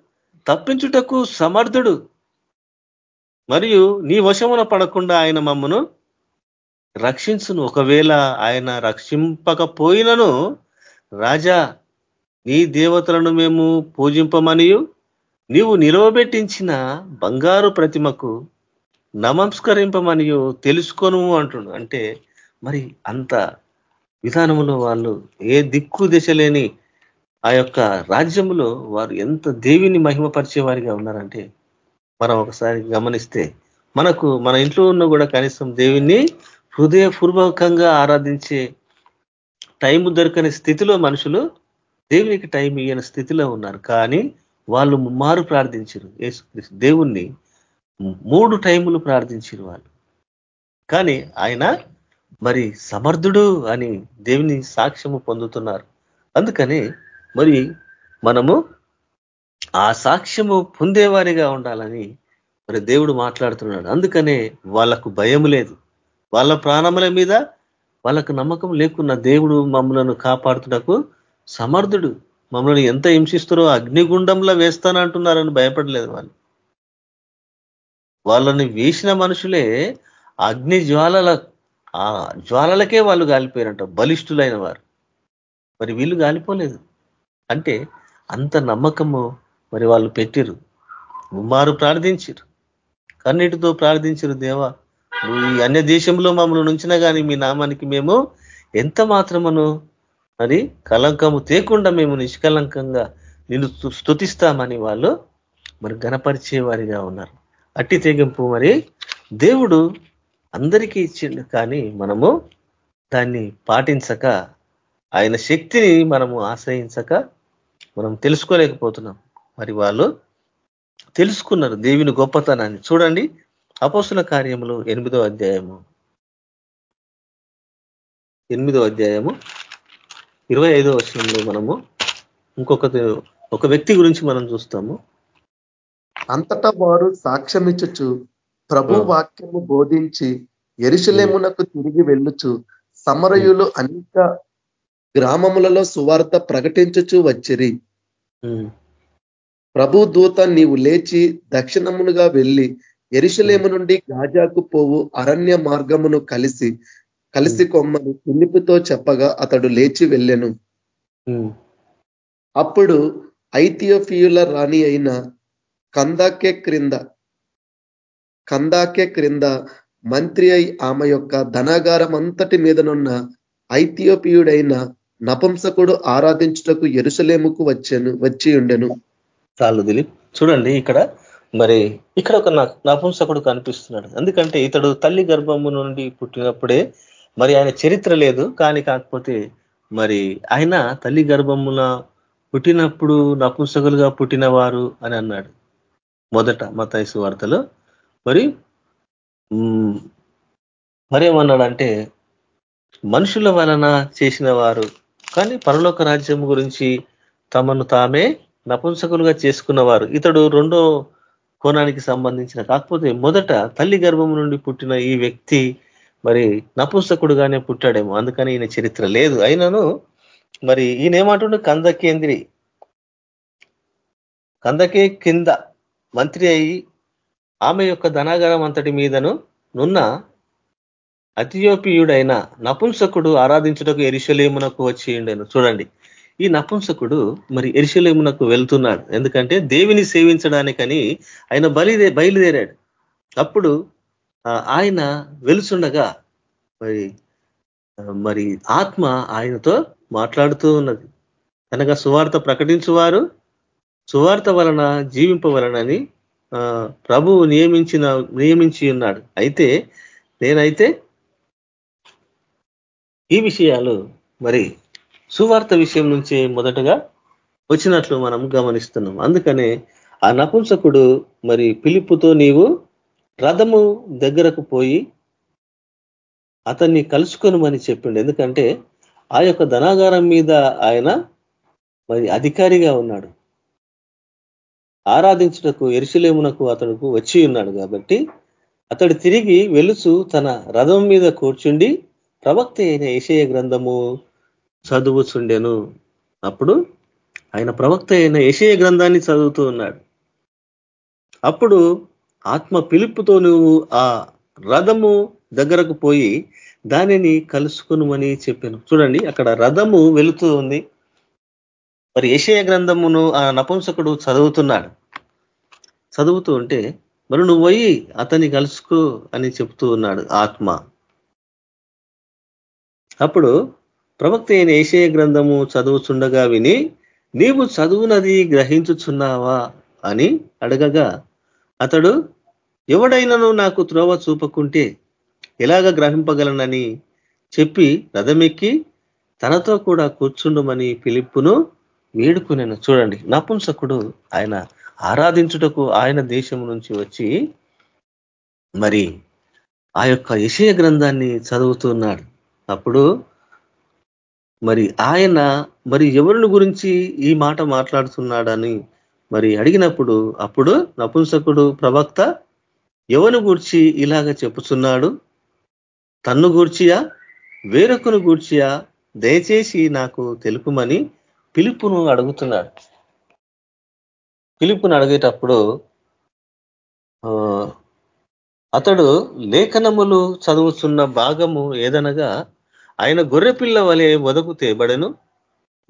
తప్పించుటకు సమర్థుడు. మరియు నీ వశమున పడకుండా ఆయన మమ్మను రక్షించును. ఒకవేళ ఆయన రక్షింపకపోయినను రాజా నీ దేవతలను మేము పూజింపమనియు. నీవు నిలవబెట్టించిన బంగారు ప్రతిమకు నమస్కరింపమనియు తెలుసుకోను అంటుండు. అంటే మరి అంత విధానంలో వాళ్ళు ఏ దిక్కు దిశ లేని ఆ యొక్క రాజ్యంలో వారు ఎంత దేవిని మహిమపరిచే వారిగా ఉన్నారంటే మనం ఒకసారి గమనిస్తే మనకు మన ఇంట్లో ఉన్న కూడా కనీసం దేవిని హృదయపూర్వకంగా ఆరాధించే టైం దొరకని స్థితిలో మనుషులు దేవునికి టైం ఇయ్యని స్థితిలో ఉన్నారు. కానీ వాళ్ళు ముమ్మారు ప్రార్థించారు యేసుక్రీస్తు దేవుణ్ణి మూడు టైములు ప్రార్థించారు వాళ్ళు. కానీ ఆయన మరి సమర్థుడు అని దేవుని సాక్ష్యము పొందుతున్నారు. అందుకని మరి మనము ఆ సాక్ష్యము పొందేవారిగా ఉండాలని మరి దేవుడు మాట్లాడుతున్నాడు. అందుకనే వాళ్ళకు భయం లేదు. వాళ్ళ ప్రాణముల మీద వాళ్ళకు నమ్మకం లేకున్న దేవుడు మమ్మలను కాపాడుతున్నకు సమర్థుడు. మమ్మల్ని ఎంత హింసిస్తారో అగ్నిగుండంలో వేస్తానంటున్నారని భయపడలేదు వాళ్ళు. వాళ్ళని వేసిన మనుషులే అగ్ని జ్వాలల ఆ జ్వాలలకే వాళ్ళు గాలిపోయారంట. బలిష్ఠులైన వారు. మరి వీళ్ళు గాలిపోలేదు. అంటే అంత నమ్మకము మరి వాళ్ళు పెట్టిరు వారు ప్రార్థించారు కన్నీటితో ప్రార్థించరు దేవా నువ్వు ఈ అన్య దేశంలో మమ్మల్ని ఉంచినా కానీ మీ నామానికి మేము ఎంత మాత్రమును మరి కలంకము తేకుండా మేము నిష్కలంకంగా నిన్ను స్థుతిస్తామని వాళ్ళు మరి గణపరిచే వారిగా ఉన్నారు. అట్టి తెగింపు మరి దేవుడు అందరికీ ఇచ్చిండు. కానీ మనము దాన్ని పాటించక ఆయన శక్తిని మనము ఆశ్రయించక మనం తెలుసుకోలేకపోతున్నాం. మరి వాళ్ళు తెలుసుకున్నారు దేవుని గొప్పతనాన్ని. చూడండి అపోసుల కార్యములు ఎనిమిదో అధ్యాయము. ఎనిమిదో అధ్యాయము ఇరవై ఐదో వర్షంలో మనము ఇంకొక ఒక వ్యక్తి గురించి మనం చూస్తాము. అంతటా వారు సాక్ష్యమిచ్చుచు ప్రభు వాక్యము బోధించి ఎరుషలేమునకు తిరిగి వెళ్ళుచు సమరయులు అనేక గ్రామములలో సువార్త ప్రకటించుచు వచ్చిరి. ప్రభు దూత నీవు లేచి దక్షిణమునుగా వెళ్ళి ఎరుషలేము నుండి గాజాకు పోవు అరణ్య మార్గమును కలిసి కలిసి కొమ్మను పిలిపితో చెప్పగా అతడు లేచి వెళ్ళెను. అప్పుడు ఐథియోఫియుల రాణి అయిన కందాకే క్రింద కందాకే క్రింద మంత్రి అయి ఆమె యొక్క ధనాగారం అంతటి మీదనున్న ఐథియోపియుడైన నపంసకుడు ఆరాధించుటకు ఎరుసలేముకు వచ్చాను వచ్చి ఉండెను. చాలు దిలీప్ చూడండి ఇక్కడ. మరి ఇక్కడ ఒక నపుంసకుడు కనిపిస్తున్నాడు. ఎందుకంటే ఇతడు తల్లి గర్భము నుండి పుట్టినప్పుడే మరి ఆయన చరిత్ర లేదు కానీ కాకపోతే మరి ఆయన తల్లి గర్భమున పుట్టినప్పుడు నపుంసకులుగా పుట్టినవారు అని అన్నాడు. మొదట మతాయిసు వార్తలో. మరి మరేమన్నాడంటే మనుషుల వలన చేసిన వారు కానీ పరలోక రాజ్యం గురించి తమను తామే నపుంసకులుగా చేసుకున్నవారు. ఇతడు రెండో కోణానికి సంబంధించిన కాకపోతే మొదట తల్లి గర్భం నుండి పుట్టిన ఈ వ్యక్తి మరి నపుంసకుడుగానే పుట్టాడేమో అందుకని ఈయన చరిత్ర లేదు. అయినను మరి ఈయన ఏమంటుండే కందకేంద్రి. కందకే కింద మంత్రి అయి ఆమె యొక్క ధనాగారం అంతటి మీదను నున్న అతియోపియుడైన నపుంసకుడు ఆరాధించుటకు ఎరిశలేమునకు వచ్చి ఉండేను. చూడండి ఈ నపుంసకుడు మరి ఎరిశలేమునకు వెళ్తున్నాడు. ఎందుకంటే దేవిని సేవించడానికని ఆయన బలిదే బయలుదేరాడు. అప్పుడు ఆయన వెలుచుండగా మరి మరి ఆత్మ ఆయనతో మాట్లాడుతూ ఉన్నది. అనగా సువార్త ప్రకటించువారు సువార్త వలన జీవింపవలనని ప్రభువు నియమించిన నియమించి ఉన్నాడు. అయితే నేనైతే ఈ విషయాలు మరి సువార్త విషయం నుంచి మొదటగా వచ్చినట్లు మనం గమనిస్తున్నాం. అందుకనే ఆ నపుంసకుడు మరి పిలుపుతో నీవు రథము దగ్గరకు పోయి అతన్ని కలుసుకొనమని చెప్పిండు. ఎందుకంటే ఆ యొక్క ధనాగారం మీద ఆయన మరి అధికారిగా ఉన్నాడు. ఆరాధించుటకు ఎరుసలేమునకు అతడుకు వచ్చి ఉన్నాడు కాబట్టి అతడు తిరిగి వెలుసు తన రథం మీద కూర్చుండి ప్రవక్త అయిన ఏషయ గ్రంథము చదువుచుండెను. అప్పుడు ఆయన ప్రవక్త అయిన ఏషయ గ్రంథాన్ని చదువుతూ ఉన్నాడు. అప్పుడు ఆత్మ పిలుపుతో నువ్వు ఆ రథము దగ్గరకు పోయి దానిని కలుసుకునుమని చెప్పాను. చూడండి అక్కడ రథము వెళుతూ ఉంది. మరి ఏషయ గ్రంథమును ఆ నపుంసకుడు చదువుతున్నాడు. చదువుతూ ఉంటే మరి నువ్వు పోయి అతన్ని కలుసుకో అని చెప్తూ ఉన్నాడు ఆత్మ. అప్పుడు ప్రవక్త అయిన ఏషయ గ్రంథము చదువుచుండగా విని నీవు చదువునది గ్రహించుచున్నావా? అని అడగగా అతడు ఎవడైనాను నాకు త్రోవ చూపకుంటే ఎలాగ గ్రహింపగలనని చెప్పి రథమెక్కి తనతో కూడా కూర్చుండమని పిలుపును వేడుకునేను. చూడండి నపుంసకుడు ఆయన ఆరాధించుటకు ఆయన దేశం నుంచి వచ్చి మరి ఆ యొక్క యశయ గ్రంథాన్ని చదువుతున్నాడు. అప్పుడు మరి ఆయన మరి ఎవరిని గురించి ఈ మాట మాట్లాడుతున్నాడని మరి అడిగినప్పుడు అప్పుడు నపుంసకుడు ప్రవక్త ఎవను గూర్చి ఇలాగ చెప్పుచున్నాడు? తన్ను గూర్చియా? వేరొకను గూర్చియా? దయచేసి నాకు తెలుపుమని పిలుపును అడుగుతున్నాడు. పిలుపును అడిగేటప్పుడు అతడు లేఖనములు చదువుతున్న భాగము ఏదనగా ఆయన గొర్రెపిల్ల వలె వదకు తేబడను.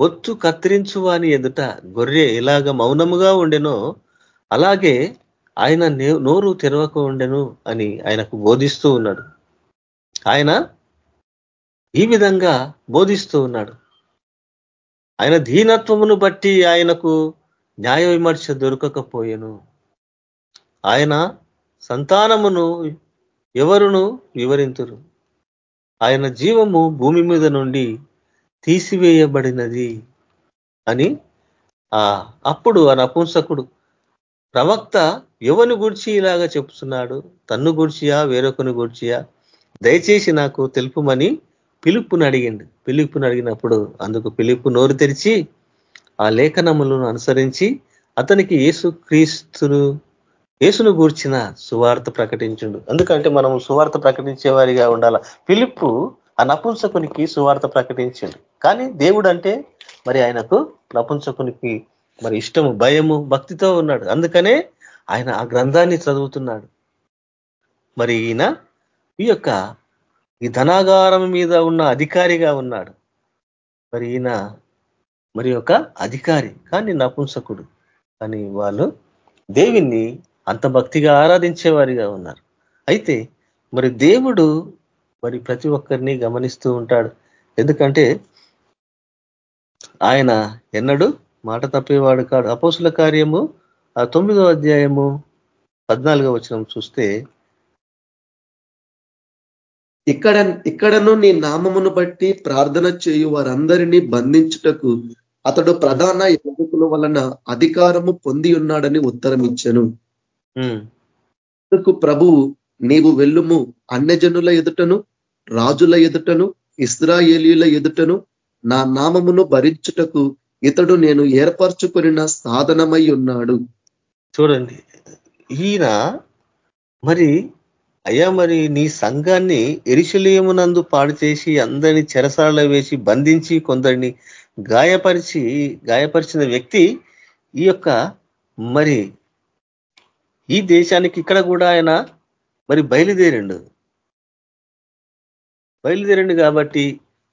ఒత్తు కత్తిరించు వాని ఎదుట గొర్రె ఇలాగ మౌనముగా ఉండెనో అలాగే ఆయన నోరు తెరవక ఉండెను అని ఆయనకు బోధిస్తూ ఉన్నాడు. ఆయన ఈ విధంగా బోధిస్తూ ఉన్నాడు. ఆయన దీనత్వమును బట్టి ఆయనకు న్యాయ విమర్శ దొరకకపోయెను. ఆయన సంతానమును ఎవరును వివరింతురు? ఆయన జీవము భూమి మీద నుండి తీసివేయబడినది అని. ఆ అప్పుడు ఆ నపుంసకుడు ప్రవక్త ఎవని గుర్చి ఇలాగా చెప్తున్నాడు తన్ను గుర్చియా వేరొకని గుర్చియా దయచేసి నాకు తెలుపుమని పిలుపుని అడిగిండు. పిలుపుని అడిగినప్పుడు అందుకు పిలుపు నోరు తెరిచి ఆ లేఖనములను అనుసరించి అతనికి యేసు క్రీస్తును యేసును గూర్చిన సువార్త ప్రకటించుండు. ఎందుకంటే మనం సువార్త ప్రకటించే వారిగా ఉండాల? పిలుపు ఆ నపుంసకునికి సువార్త ప్రకటించిండు. కానీ దేవుడు అంటే మరి ఆయనకు నపుంసకునికి మరి ఇష్టము భయము భక్తితో ఉన్నాడు. అందుకనే ఆయన ఆ గ్రంథాన్ని చదువుతున్నాడు. మరి ఈయన ఈ యొక్క ఈ ధనాగారం మీద ఉన్న అధికారిగా ఉన్నాడు. మరి ఈయన మరి ఒక అధికారి కానీ నపుంసకుడు. కానీ వాళ్ళు దేవిని అంత భక్తిగా ఆరాధించేవారిగా ఉన్నారు. అయితే మరి దేవుడు మరి ప్రతి ఒక్కరిని గమనిస్తూ ఉంటాడు. ఎందుకంటే ఆయన ఎన్నడు మాట తప్పేవాడు కాడు. అపోసుల కార్యము ఆ తొమ్మిదో అధ్యాయము పద్నాలుగో వచనం చూస్తే ఇక్కడ ఇక్కడను నీ నామమును బట్టి ప్రార్థన చేయు వారందరినీ బంధించుటకు అతడు ప్రధాన ఎదుకుల వలన అధికారము పొంది ఉన్నాడని ఉత్తరం ఇచ్చను. ప్రభువు నీవు వెళ్ళుము. అన్యజనుల ఎదుటను రాజుల ఎదుటను ఇస్రాయేలీల ఎదుటను నా నామమును భరించుటకు ఇతడు నేను ఏర్పరచుకున్న సాధనమై ఉన్నాడు. చూడండి ఈయన మరి అయ్యా మరి నీ సంఘాన్ని ఎరిశలేమునందు పాడు చేసి అందరినీ చెరసాలలో వేసి బంధించి కొందరిని గాయపరిచి గాయపరిచిన వ్యక్తి ఈ యొక్క మరి ఈ దేశానికి ఇక్కడ కూడా ఆయన మరి బయలుదేరిండు. బయలుదేరిండు కాబట్టి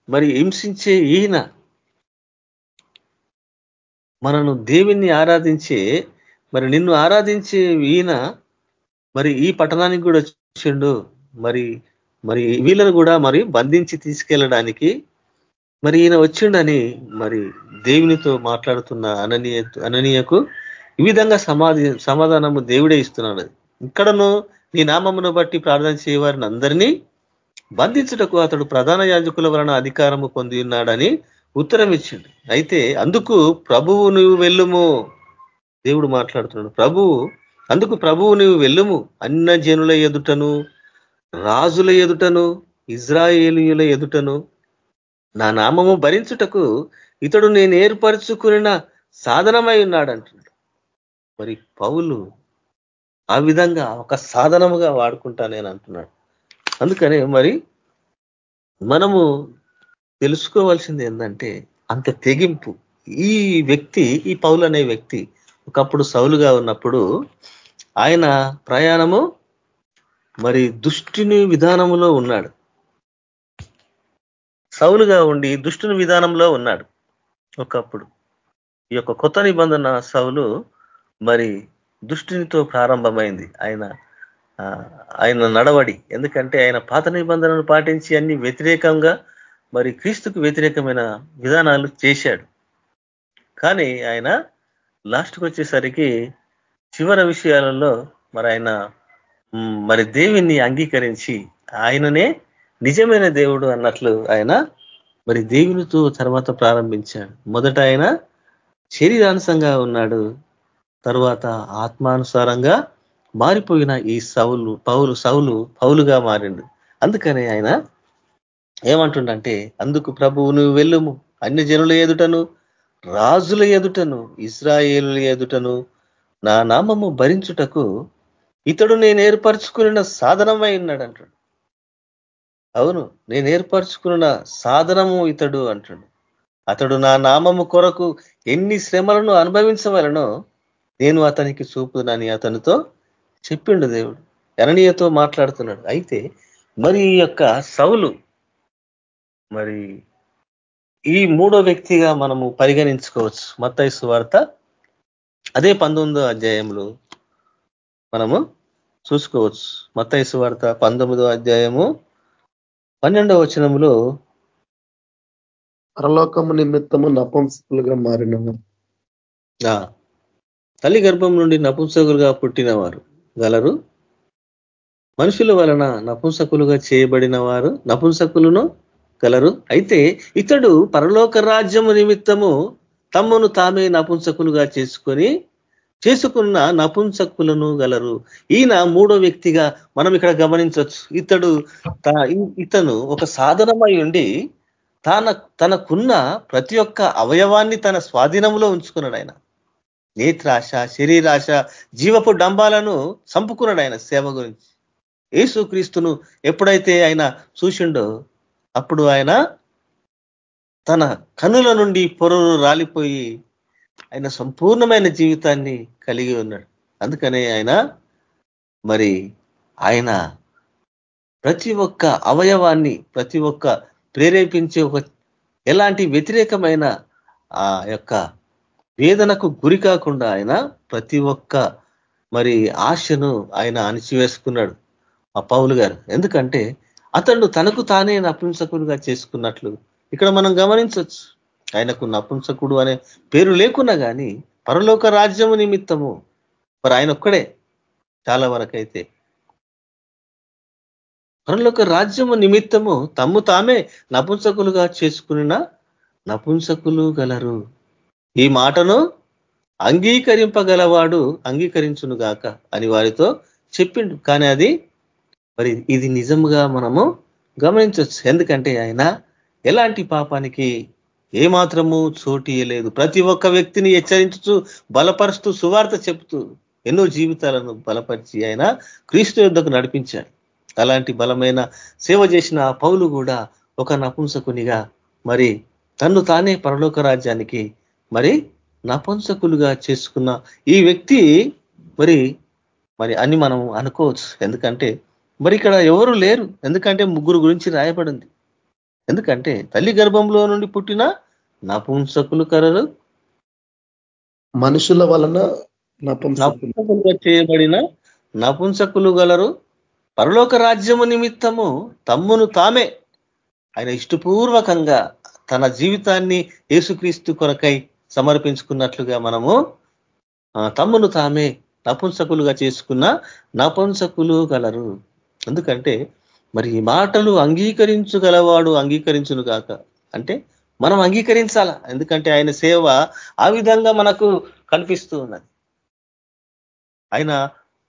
మరి హింసించే ఈయన మనను దేవిని ఆరాధించే మరి నిన్ను ఆరాధించే ఈయన మరి ఈ పట్టణానికి కూడా వచ్చిండు. మరి మరి వీళ్ళను కూడా మరి బంధించి తీసుకెళ్ళడానికి మరి ఈయన వచ్చిండని మరి దేవునితో మాట్లాడుతున్న అననీయ అననీయకు ఈ విధంగా సమాధి సమాధానము దేవుడే ఇస్తున్నాడు. ఇక్కడను నీ నామమును బట్టి ప్రార్థన చేయవారిని అందరినీ బంధించుటకు అతడు ప్రధాన యాజకుల వలన అధికారము పొంది ఉన్నాడని ఉత్తరం ఇచ్చిండు అయితే అందుకు ప్రభువు నువ్వు వెళ్ళుము. దేవుడు మాట్లాడుతున్నాడు. ప్రభువు అందుకు ప్రభువు నువ్వు వెళ్ళుము. అన్న జనుల ఎదుటను రాజుల ఎదుటను ఇజ్రాయేలీయుల ఎదుటను నా నామము భరించుటకు ఇతడు నేను ఏర్పరచుకున్న సాధనమై ఉన్నాడంటున్నాడు. మరి పౌలు ఆ విధంగా ఒక సాధనముగా వాడుకుంటా నేను అంటున్నాడు. అందుకనే మరి మనము తెలుసుకోవాల్సింది ఏంటంటే అంత తెగింపు. ఈ వ్యక్తి ఈ పౌలు అనే వ్యక్తి ఒకప్పుడు సౌలుగా ఉన్నప్పుడు ఆయన ప్రయాణము మరి దుష్టిని విధానములో ఉన్నాడు. సౌలుగా ఉండి దుష్టుని విధానంలో ఉన్నాడు ఒకప్పుడు. ఈ యొక్క కొత్త నిబంధన సౌలు మరి దుష్టినితో ప్రారంభమైంది. ఆయన ఆయన నడవడి. ఎందుకంటే ఆయన పాత నిబంధనలు పాటించి అన్ని వ్యతిరేకంగా మరి క్రీస్తుకు వ్యతిరేకమైన విధానాలు చేశాడు. కానీ ఆయన లాస్ట్కి వచ్చేసరికి చివరి విషయాలలో మరి ఆయన మరి దేవిని అంగీకరించి ఆయననే నిజమైన దేవుడు అన్నట్లు ఆయన మరి దేవునితో తర్వాత ప్రారంభించాడు. మొదట ఆయన శరీరానుసంగా ఉన్నాడు. తర్వాత ఆత్మానుసారంగా మారిపోయిన ఈ సౌలు పౌలు సౌలు పౌలుగా మారిండు. అందుకనే ఆయన ఏమంటుండంటే అందుకు ప్రభువు నువ్వు వెళ్ళుము. అన్ని జనుల ఎదుటను రాజుల ఎదుటను ఇస్రాయేలుల ఎదుటను నా నామము భరించుటకు ఇతడు నేను ఏర్పరచుకున్న సాధనమై ఉన్నాడు అంటాడు అవును నేను ఏర్పరచుకున్న సాధనము ఇతడు అంటాడు. అతడు నా నామము కొరకు ఎన్ని శ్రమలను అనుభవించవలనో నేను అతనికి చూపునని అతనితో చెప్పిండు దేవుడు. ఎననీయతో మాట్లాడుతున్నాడు. అయితే మరి ఈ యొక్క సౌలు మరి ఈ మూడో వ్యక్తిగా మనము పరిగణించుకోవచ్చు. మత్తైసు వార్త అదే పంతొమ్మిదో అధ్యాయంలో మనము చూసుకోవచ్చు. మత్తైసు వార్త పంతొమ్మిదో అధ్యాయము పన్నెండవ వచనంలో పరలోకము నిమిత్తము నపంసకులుగా మారినము. తల్లి గర్భం నుండి నపుంసకులుగా పుట్టినవారు. గలరు? మనుషుల వలన నపుంసకులుగా చేయబడిన వారు నపుంసకులను గలరు? అయితే ఇతడు పరలోక రాజ్యము నిమిత్తము తమ్మును తామే నపుంసకులుగా చేసుకొని చేసుకున్న నపుంసకులను గలరు. ఈయన మూడో వ్యక్తిగా మనం ఇక్కడ గమనించవచ్చు. ఇతడు ఇతను ఒక సాధనమై ఉండి తన తనకున్న ప్రతి ఒక్క అవయవాన్ని తన స్వాధీనంలో ఉంచుకున్నాడు ఆయన. నేత్రాశ శరీరాశ జీవపు డంబాలను చంపుకున్నాడు ఆయన సేవ గురించి. యేసుక్రీస్తును ఎప్పుడైతే ఆయన చూసిండో అప్పుడు ఆయన తన కనుల నుండి పొరలు రాలిపోయి ఆయన సంపూర్ణమైన జీవితాన్ని కలిగి ఉన్నాడు. అందుకనే ఆయన మరి ఆయన ప్రతి ఒక్క అవయవాన్ని ప్రతి ఒక్క ప్రేరేపించే ఒక ఎలాంటి వ్యతిరేకమైన ఆ యొక్క వేదనకు గురి కాకుండా ఆయన ప్రతి ఒక్క మరి ఆశను ఆయన అణిచివేసుకున్నాడు ఆ పౌలు గారు. ఎందుకంటే అతడు తనకు తానే నపుంసకుడుగా చేసుకున్నట్లు ఇక్కడ మనం గమనించవచ్చు. ఆయనకు నపుంసకుడు అనే పేరు లేకున్నా కానీ పరలోక రాజ్యము నిమిత్తము మరి ఆయన ఒక్కడే చాలా వరకైతే. పరలోక రాజ్యము నిమిత్తము తమ్ము తామే నపుంసకులుగా చేసుకున్న నపుంసకులు గలరు. ఈ మాటను అంగీకరింపగలవాడు అంగీకరించును గాక అని వారితో చెప్పిండు. కానీ అది మరి ఇది నిజముగా మనము గమనించవచ్చు. ఎందుకంటే ఆయన ఎలాంటి పాపానికి ఏమాత్రము చోటు ఇయ్యలేదు. ప్రతి ఒక్క వ్యక్తిని హెచ్చరించుతూ బలపరుస్తూ సువార్త చెప్తూ ఎన్నో జీవితాలను బలపరిచి ఆయన క్రీస్తు యుద్ధకు నడిపించాడు. అలాంటి బలమైన సేవ చేసిన ఆ పౌలు కూడా ఒక నపుంసకునిగా మరి తన్ను తానే పరలోక రాజ్యానికి మరి నపుంసకులుగా చేసుకున్న ఈ వ్యక్తి మరి మరి అని మనం అనుకోవచ్చు. ఎందుకంటే మరి ఇక్కడ ఎవరు లేరు. ఎందుకంటే ముగ్గురు గురించి రాయబడింది. ఎందుకంటే తల్లి గర్భంలో నుండి పుట్టిన నపుంసకులు కరరు మనుషుల వలన నపుంసకులుగా చేయబడిన నపుంసకులు గలరు పరలోక రాజ్యము నిమిత్తము తమ్మును తామే. ఆయన ఇష్టపూర్వకంగా తన జీవితాన్ని యేసుక్రీస్తు కొరకై సమర్పించుకున్నట్లుగా మనము తమ్మును తామే నపుంసకులుగా చేసుకున్న నపుంసకులు గలరు. ఎందుకంటే మరి ఈ మాటలు అంగీకరించగలవాడు అంగీకరించును కాక అంటే మనం అంగీకరించాల? ఎందుకంటే ఆయన సేవ ఆ విధంగా మనకు కనిపిస్తూ ఉన్నది. ఆయన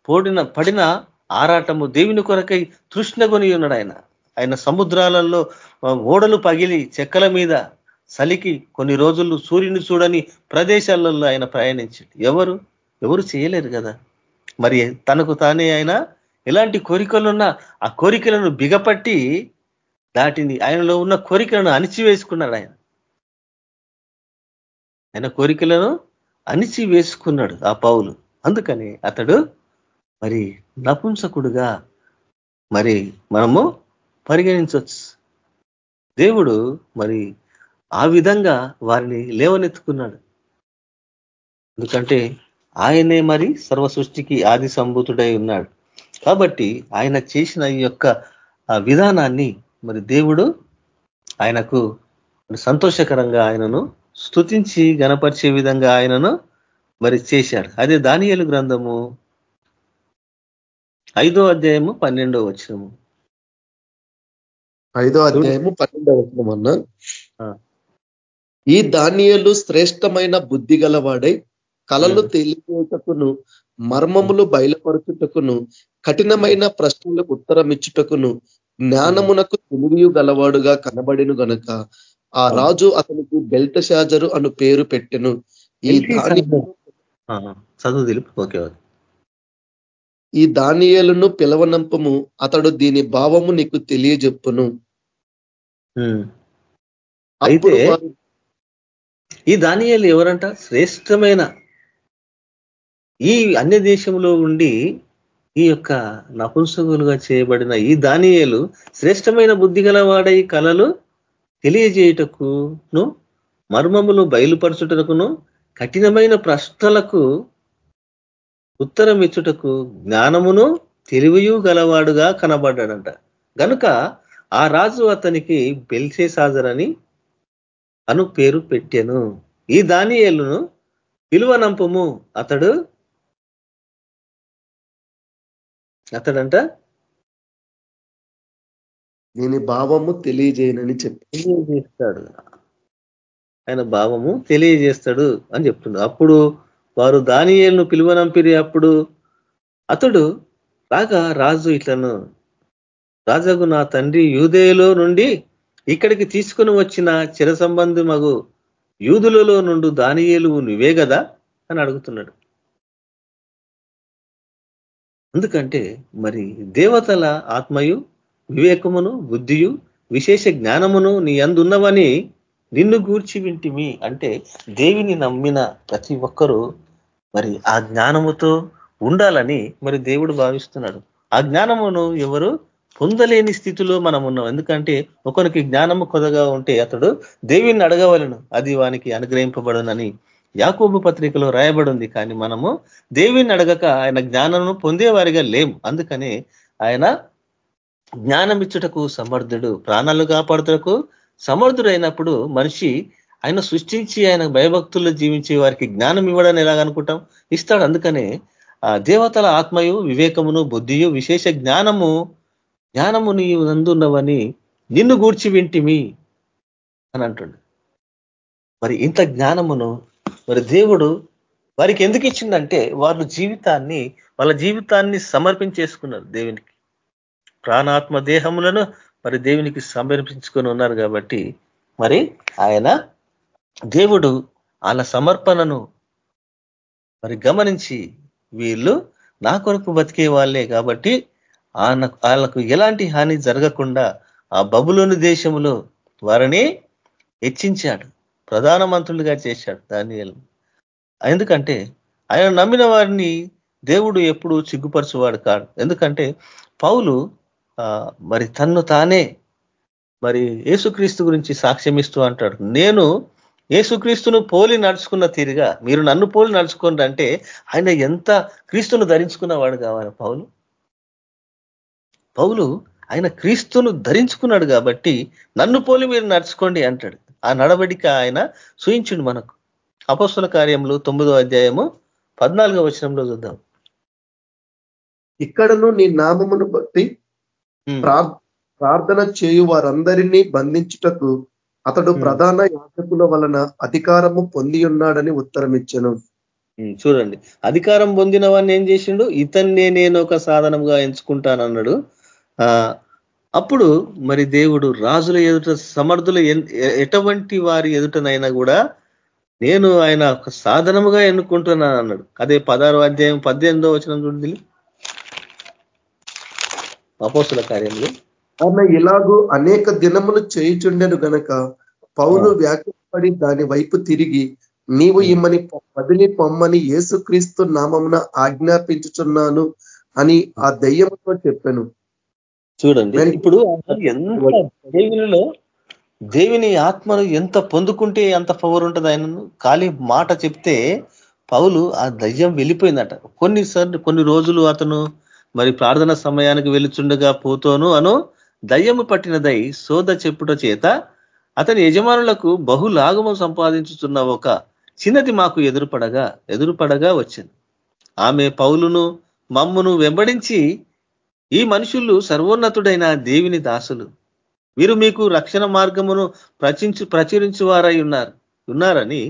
పోడిన పడిన ఆరాటము దేవుని కొరకై తృష్ణగొని ఉన్నాడు ఆయన. ఆయన సముద్రాలలో ఓడలు పగిలి చెక్కల మీద సలికి కొన్ని రోజులు సూర్యుని చూడని ప్రదేశాలలో ఆయన ప్రయాణించాడు. ఎవరు? ఎవరు చేయలేరు కదా. మరి తనకు తానే ఆయన ఎలాంటి కోరికలున్నా ఆ కోరికలను బిగపట్టి దాటిని ఆయనలో ఉన్న కోరికలను అణిచివేసుకున్నాడు ఆయన. ఆయన కోరికలను అణిచి వేసుకున్నాడు ఆ పౌలు. అందుకని అతడు మరి నపుంసకుడుగా మరి మనము పరిగణించవచ్చు దేవుడు మరి ఆ విధంగా వారిని లేవనెత్తుకున్నాడు. ఎందుకంటే ఆయనే మరి సర్వ సృష్టికి ఆది సంభూతుడై ఉన్నాడు. కాబట్టి ఆయన చేసిన ఈ యొక్క విధానాన్ని మరి దేవుడు ఆయనకు సంతోషకరంగా ఆయనను స్థుతించి గణపరిచే విధంగా ఆయనను మరి చేశాడు. అదే దానియలు గ్రంథము ఐదో అధ్యాయము పన్నెండో వచ్చినము ఐదో అధ్యాయము పన్నెండో వచనం అన్న ఈ దానియలు శ్రేష్టమైన బుద్ధి గలవాడై కలలు Hmm. తెలియటకును మర్మములు బయలుపరచుటకును కఠినమైన ప్రశ్నలకు ఉత్తరం ఇచ్చుటకును జ్ఞానమునకు తెలివియు గలవాడుగా కనబడిను గనుక ఆ Hmm. రాజు అతనికి బెల్ట్ షాజరు అను పేరు పెట్టెను ఈ ఈ దానియేలును పిలవనంపము అతడు దీని భావము నీకు తెలియజెప్పును. అప్పుడు అయితే- ఈ దానియాలు ఎవరంట? శ్రేష్టమైన ఈ అన్య దేశంలో ఉండి ఈ యొక్క నపుంసకులుగా చేయబడిన ఈ దానియలు శ్రేష్టమైన బుద్ధి గలవాడై కళలు తెలియజేయుటకును మర్మములు బయలుపరచుటకును కఠినమైన ప్రశ్నలకు ఉత్తరం ఇచ్చుటకు జ్ఞానమును తెలివియు గలవాడుగా కనబడ్డాడంట. గనుక ఆ రాజు అతనికి బెల్షేసాజర్ అని అను పేరు పెట్టెను. ఈ దానియేలును పిలువనంపము అతడు అతడంట దీని భావము తెలియజేయనని చెప్పి. తెలియజేస్తాడు. ఆయన భావము తెలియజేస్తాడు అని చెప్తున్నాడు. అప్పుడు వారు దానియేలును పిలువనంపిరి అప్పుడు అతడు రాగా రాజు ఇట్లను. రాజాకు నా తండ్రి యూదేలో నుండి ఇక్కడికి తీసుకుని వచ్చిన చిర సంబంధి మగు యూదులలో నుండి దానియేలు నువ్వే కదా అని అడుగుతున్నాడు. ఎందుకంటే మరి దేవతల ఆత్మయు వివేకమును బుద్ధియు విశేష జ్ఞానమును నీ అందున్నవని నిన్ను గూర్చి వింటిమి అంటే దేవిని నమ్మిన ప్రతి ఒక్కరూ మరి ఆ జ్ఞానముతో ఉండాలని మరి దేవుడు భావిస్తున్నాడు. ఆ జ్ఞానమును ఎవరు పొందలేని స్థితిలో మనం ఉన్నాం. ఎందుకంటే ఒకరికి జ్ఞానము కొదగా ఉంటే అతడు దేవిని అడగవలను. అది వానికి అనుగ్రహింపబడునని. యాకోబు పత్రికలో రాయబడింది. కానీ మనము దేవిని అడగక ఆయన జ్ఞానము పొందేవారిగా లేము. అందుకనే ఆయన జ్ఞానం ఇచ్చుటకు సమర్థుడు ప్రాణాలు కాపాడుటకు సమర్థుడైనప్పుడు మనిషి ఆయన సృష్టించి ఆయన భయభక్తుల్లో జీవించే వారికి జ్ఞానం ఇవ్వడని ఎలాగనుకుంటాం ఇస్తాడు. అందుకనే ఆ దేవతల ఆత్మయు వివేకమును బుద్ధియు విశేష జ్ఞానము జ్ఞానము నీ నందున్నవని నిన్ను గూర్చి వింటిమి అని అంటుండు. మరి ఇంత జ్ఞానమును మరి దేవుడు వారికి ఎందుకు ఇచ్చిందంటే వాళ్ళు జీవితాన్ని వాళ్ళ జీవితాన్ని సమర్పించేసుకున్నారు దేవునికి. ప్రాణాత్మ దేహములను మరి దేవునికి సమర్పించుకొని ఉన్నారు కాబట్టి మరి ఆయన దేవుడు వాళ్ళ సమర్పణను మరి గమనించి వీళ్ళు నా కొరకు బతికే వాళ్ళే కాబట్టి వాళ్ళకు ఎలాంటి హాని జరగకుండా ఆ బబులోని దేశంలో వారిని హెచ్చించాడు. ప్రధానమంత్రులుగా చేశాడు దాని ఎందుకంటే ఆయన నమ్మిన వారిని దేవుడు ఎప్పుడు చిగ్గుపరచువాడు కాడు. ఎందుకంటే పౌలు మరి తన్ను తానే మరి యేసుక్రీస్తు గురించి సాక్ష్యమిస్తూ అంటాడు. నేను యేసుక్రీస్తును పోలి నడుచుకున్న తీరుగా మీరు నన్ను పోలి నడుచుకోండి అంటే ఆయన ఎంత క్రీస్తును ధరించుకున్నవాడు కావాలి పౌలు? పౌలు ఆయన క్రీస్తును ధరించుకున్నాడు కాబట్టి నన్ను పోలి మీరు నడుచుకోండి అంటాడు. ఆ నడవడిక ఆయన సూచించుడు మనకు. అపస్సుల కార్యములు తొమ్మిదో అధ్యాయము పద్నాలుగో వచనంలో చూద్దాం. ఇక్కడను నీ నామమును బట్టి ప్రార్థన చేయు వారందరినీ బంధించుటకు అతడు ప్రధాన యాజకుల వలన అధికారము పొంది ఉన్నాడని ఉత్తరం ఇచ్చను చూడండి. అధికారం పొందిన వాడిని ఏం చేసిండు? ఇతన్నే నేను ఒక సాధనంగా ఎంచుకుంటానన్నాడు. అప్పుడు మరి దేవుడు రాజుల ఎదుట సమర్థుల ఎటువంటి వారి ఎదుటనైనా కూడా నేను ఆయన ఒక సాధనముగా ఎన్నుకుంటున్నాను అన్నాడు. అదే పదహారు అధ్యాయం పద్దెనిమిదో వచ్చిన చూడండి అపోసుల కార్యంలో ఆమె ఇలాగూ అనేక దినములు చేయుచుండెను గనక పౌలు వ్యాఖ్యపడి దాని వైపు తిరిగి నీవు ఇమ్మని వదిలి పొమ్మని యేసుక్రీస్తు నామమున ఆజ్ఞాపించుచున్నాను అని ఆ దయ్యంతో చెప్పాను. చూడండి ఇప్పుడు ఎంత దేవునిలో దేవుని ఆత్మను ఎంత పొందుకుంటే ఎంత పవర్ ఉంటుంది ఆయనను? ఖాళీ మాట చెప్తే పౌలు ఆ దయ్యం వెళ్ళిపోయిందట. కొన్నిసార్లు కొన్ని రోజులు అతను మరి ప్రార్థన సమయానికి వెలుచుండగా పోతోను అను దయ్యము పట్టినదై సోద చెప్పుట చేత అతని యజమానులకు బహులాగము సంపాదించుతున్న ఒక చిన్నది మాకు ఎదురుపడగా ఎదురుపడగా వచ్చింది. ఆమె పౌలును మమ్మును వెంబడించి ఈ మనుషులు సర్వోన్నతుడైన దేవిని దాసులు. వీరు మీకు రక్షణ మార్గమును ప్రచించు ప్రచురించు వారై ఉన్నారు ఉన్నారని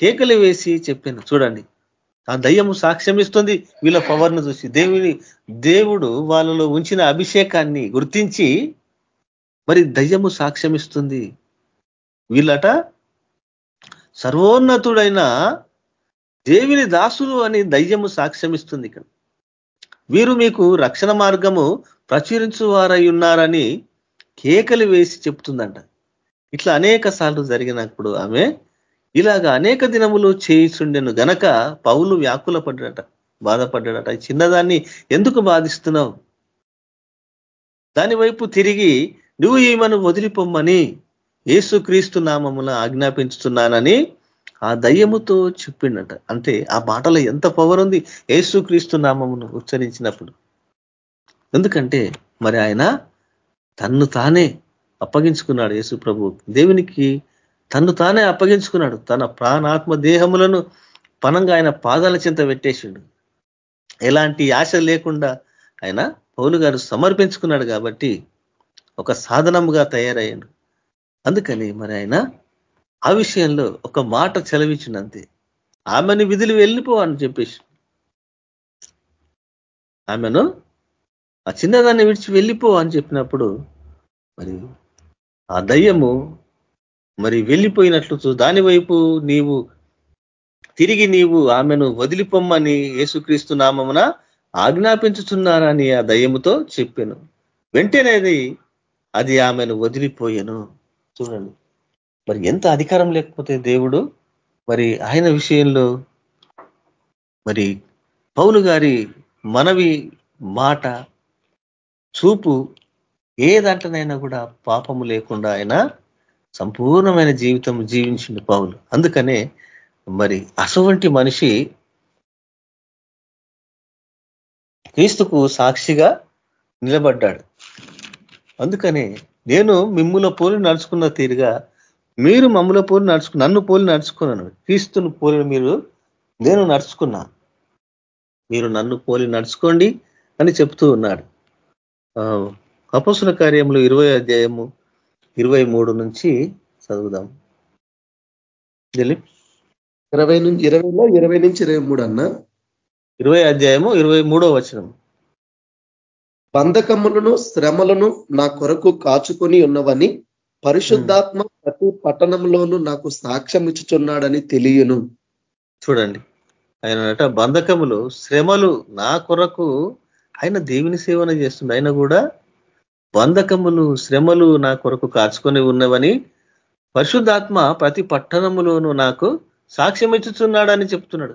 కేకలు వేసి చెప్పాను. చూడండి ఆ దయ్యము సాక్ష్యం ఇస్తుంది వీళ్ళ పవర్ను చూసి దేవుని దేవుడు వాళ్ళలో ఉంచిన అభిషేకాన్ని గుర్తించి మరి దయ్యము సాక్ష్యం ఇస్తుంది వీళ్ళట సర్వోన్నతుడైన దేవుని దాసులు అని దయ్యము సాక్ష్యం ఇస్తుంది ఇక్కడ. వీరు మీకు రక్షణ మార్గము ప్రచురించువారై ఉన్నారని కేకలు వేసి చెప్తుందంట. ఇట్లా అనేక సార్లు జరిగినప్పుడు ఆమె ఇలాగ అనేక దినములు చేయిచుండెను గనక పౌలు వ్యాకుల పడ్డాడట బాధపడ్డాడట. ఈ చిన్నదాన్ని ఎందుకు బాధిస్తున్నావు? దాని వైపు తిరిగి నువ్వు ఈమెను వదిలిపోమ్మని యేసుక్రీస్తు నామమున ఆజ్ఞాపించుతున్నానని ఆ దయ్యముతో చెప్పిండట. అంటే ఆ మాటలో ఎంత పవర్ ఉంది? యేసుక్రీస్తు నామమును ఉచ్చరించినప్పుడు. ఎందుకంటే మరి ఆయన తన్ను తానే అప్పగించుకున్నాడు యేసు ప్రభు. దేవునికి తన్ను తానే అప్పగించుకున్నాడు. తన ప్రాణాత్మ దేహములను పనంగా ఆయన పాదాల చింత పెట్టేసిండు. ఎలాంటి ఆశ లేకుండా ఆయన పౌలు గారు సమర్పించుకున్నాడు కాబట్టి ఒక సాధనముగా తయారయ్యాడు. అందుకని మరి ఆయన ఆ విషయంలో ఒక మాట చెలవించినంతే ఆమెను విధులు వెళ్ళిపో అని చెప్పేసి. ఆమెను ఆ చిన్నదాన్ని విడిచి వెళ్ళిపో అని చెప్పినప్పుడు మరి ఆ దయ్యము మరి వెళ్ళిపోయినట్లు దాని వైపు నీవు తిరిగి నీవు ఆమెను వదిలిపొమ్మని యేసుక్రీస్తు నామమున ఆజ్ఞాపించుతున్నారని ఆ దయ్యముతో చెప్పాను. వెంటనేది అది ఆమెను వదిలిపోయాను. చూడండి. మరి ఎంత అధికారం లేకపోతే దేవుడు? మరి ఆయన విషయంలో మరి పౌలు గారి మనవి మాట చూపు ఏ దాంట్లోనైనా కూడా పాపము లేకుండా ఆయన సంపూర్ణమైన జీవితం జీవించింది పౌలు. అందుకనే మరి అసవంటి మనిషి క్రీస్తుకు సాక్షిగా నిలబడ్డాడు. అందుకనే నేను మిమ్ముల పోలి నడుచుకున్న తీరుగా మీరు మమ్ముల పోలి నడుచుకు నన్ను పోలి నడుచుకున్నాను. క్రీస్తును పోలి మీరు నేను నడుచుకున్నా. మీరు నన్ను పోలి నడుచుకోండి అని చెప్తూ ఉన్నాడు. అపసుల కార్యములు ఇరవై అధ్యాయము ఇరవై మూడు నుంచి చదువుదాం. దిలీప్? ఇరవై నుంచి ఇరవైలో ఇరవై నుంచి ఇరవై మూడు అన్న? ఇరవై అధ్యాయము ఇరవై మూడో వచనం. బంధకములను శ్రమలను నా కొరకు కాచుకొని ఉన్నవని పరిశుద్ధాత్మ ప్రతి పట్టణంలోనూ నాకు సాక్ష్యం ఇచ్చుచున్నాడని తెలియను. చూడండి. ఆయన బంధకములు శ్రమలు నా కొరకు ఆయన దేవుని సేవన చేస్తుంది ఆయన కూడా బంధకములు శ్రమలు నా కొరకు కాచుకొని ఉన్నవని పరిశుద్ధాత్మ ప్రతి పట్టణములోనూ నాకు సాక్ష్యం ఇచ్చుచున్నాడని చెప్తున్నాడు.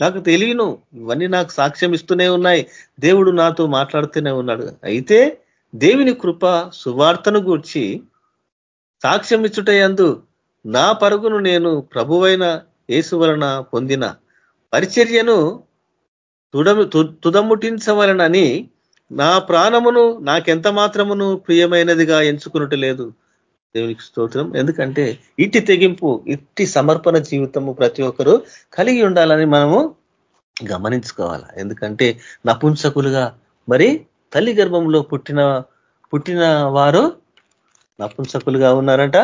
నాకు తెలియను. ఇవన్నీ నాకు సాక్ష్యం ఇస్తూనే ఉన్నాయి. దేవుడు నాతో మాట్లాడుతూనే ఉన్నాడు. అయితే దేవుని కృప సువార్తను గూర్చి సాక్ష్యం ఇచ్చుటయందు నా పరుగును నేను ప్రభువైన యేసు వలన పొందిన పరిచర్యను తుడము తుదముటించవలనని నా ప్రాణమును నాకెంత మాత్రమును ప్రియమైనదిగా ఎంచుకున్నట్టు లేదు. దేవునికి స్తోత్రం. ఎందుకంటే ఇట్టి తెగింపు ఇట్టి సమర్పణ జీవితము ప్రతి ఒక్కరూ కలిగి ఉండాలని మనము గమనించుకోవాలి. ఎందుకంటే నపుంసకులుగా మరి తల్లి గర్భంలో పుట్టిన పుట్టిన వారు నపుంసకులుగా ఉన్నారట.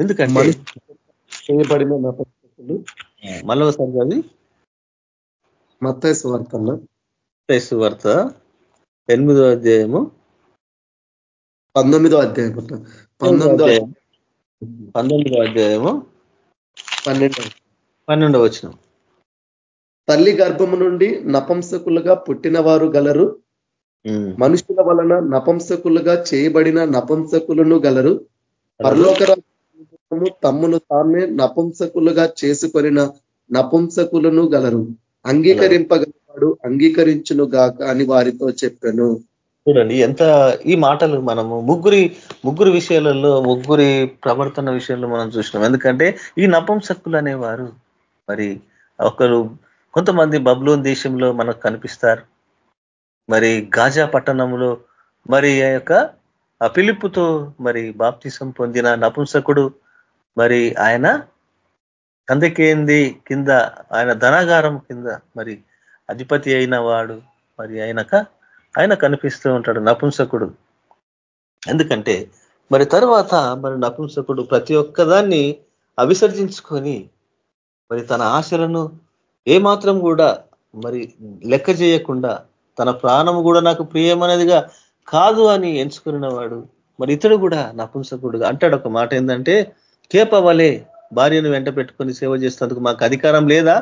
ఎందుకంటే చేయబడిన నపుంసకులు. మళ్ళీ ఒకసారి చదివి. మత్తైసు వార్త వార్త ఎనిమిదో అధ్యాయము. పంతొమ్మిదో అధ్యాయం పంతొమ్మిదో పంతొమ్మిదో అధ్యాయము. పన్నెండు పన్నెండవ వచ్చిన తల్లి గర్భము నుండి నపంసకులుగా పుట్టిన వారు గలరు మనుషుల వలన నపంసకులుగా చేయబడిన నపంసకులను గలరు. పరలోకరాజు తమ్మును తామే నపంసకులుగా చేసుకొనిన నపుంసకులను గలరు. అంగీకరింపగలవాడు అంగీకరించును గాక అని వారితో చెప్పాను. చూడండి ఎంత ఈ మాటలు మనము ముగ్గురి ముగ్గురు విషయాలలో ముగ్గురి ప్రవర్తన విషయంలో మనం చూసినాం. ఎందుకంటే ఈ నపంసక్కులు అనేవారు మరి ఒకరు కొంతమంది బబ్లోన్ దేశంలో మనకు కనిపిస్తారు. మరి గాజా పట్టణంలో మరి ఆ యొక్క ఆ పిలుపుతో మరి బాప్తిసం పొందిన నపుంసకుడు మరి ఆయన కందకేంది కింద ఆయన ధనాగారం కింద మరి అధిపతి అయిన వాడు మరి ఆయనక ఆయన కనిపిస్తూ ఉంటాడు నపుంసకుడు. ఎందుకంటే మరి తర్వాత మరి నపుంసకుడు ప్రతి ఒక్కదాన్ని అవిసర్జించుకొని మరి తన ఆశలను ఏమాత్రం కూడా మరి లెక్క చేయకుండా తన ప్రాణము కూడా నాకు ప్రియమనేదిగా కాదు అని ఎంచుకున్న వాడు మరి ఇతడు కూడా నపుంసకుడు అంటాడు. ఒక మాట ఏంటంటే కేపవలే భార్యను వెంట పెట్టుకొని సేవ చేసినందుకు మాకు అధికారం లేదా?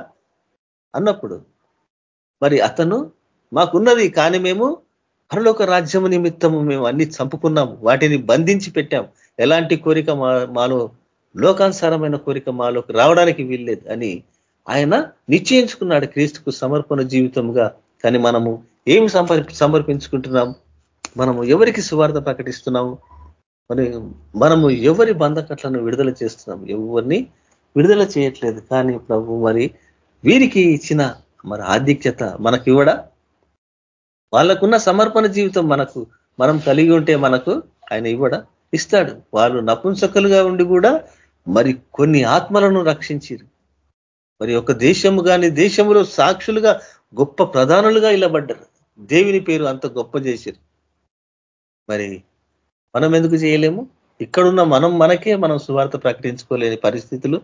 అన్నప్పుడు మరి అతను మాకున్నది కానీ మేము పరలోక రాజ్యము నిమిత్తము మేము అన్ని చంపుకున్నాము. వాటిని బంధించి పెట్టాం ఎలాంటి కోరిక మాలో లోకానుసారమైన కోరిక మాలోకి రావడానికి వీల్లేదు అని ఆయన నిశ్చయించుకున్నాడు క్రీస్తుకు సమర్పణ జీవితంగా కానీ మనము ఏమి సమర్పించుకుంటున్నాం మనము ఎవరికి సువార్త ప్రకటిస్తున్నాము? మరి మనము ఎవరి బంధకట్లను విడుదల చేస్తున్నాం ఎవరిని విడుదల చేయట్లేదు. కానీ ప్రభు మరి వీరికి ఇచ్చిన మరి ఆధిక్యత మనకి ఇవ్వడా? వాళ్ళకున్న సమర్పణ జీవితం మనకు మనం కలిగి ఉంటే మనకు ఆయన ఇవ్వడా? ఇస్తాడు. వాళ్ళు నపుంసకులుగా ఉండి కూడా మరి కొన్ని ఆత్మలను రక్షించారు. మరి ఒక దేశము కానీ దేశంలో సాక్షులుగా గొప్ప ప్రధానులుగా ఇలాబడ్డారు దేవుని పేరు అంత గొప్ప చేశారు. మరి మనం ఎందుకు చేయలేము? ఇక్కడున్న మనం మనకే మనం సువార్త ప్రకటించుకోలేని పరిస్థితులు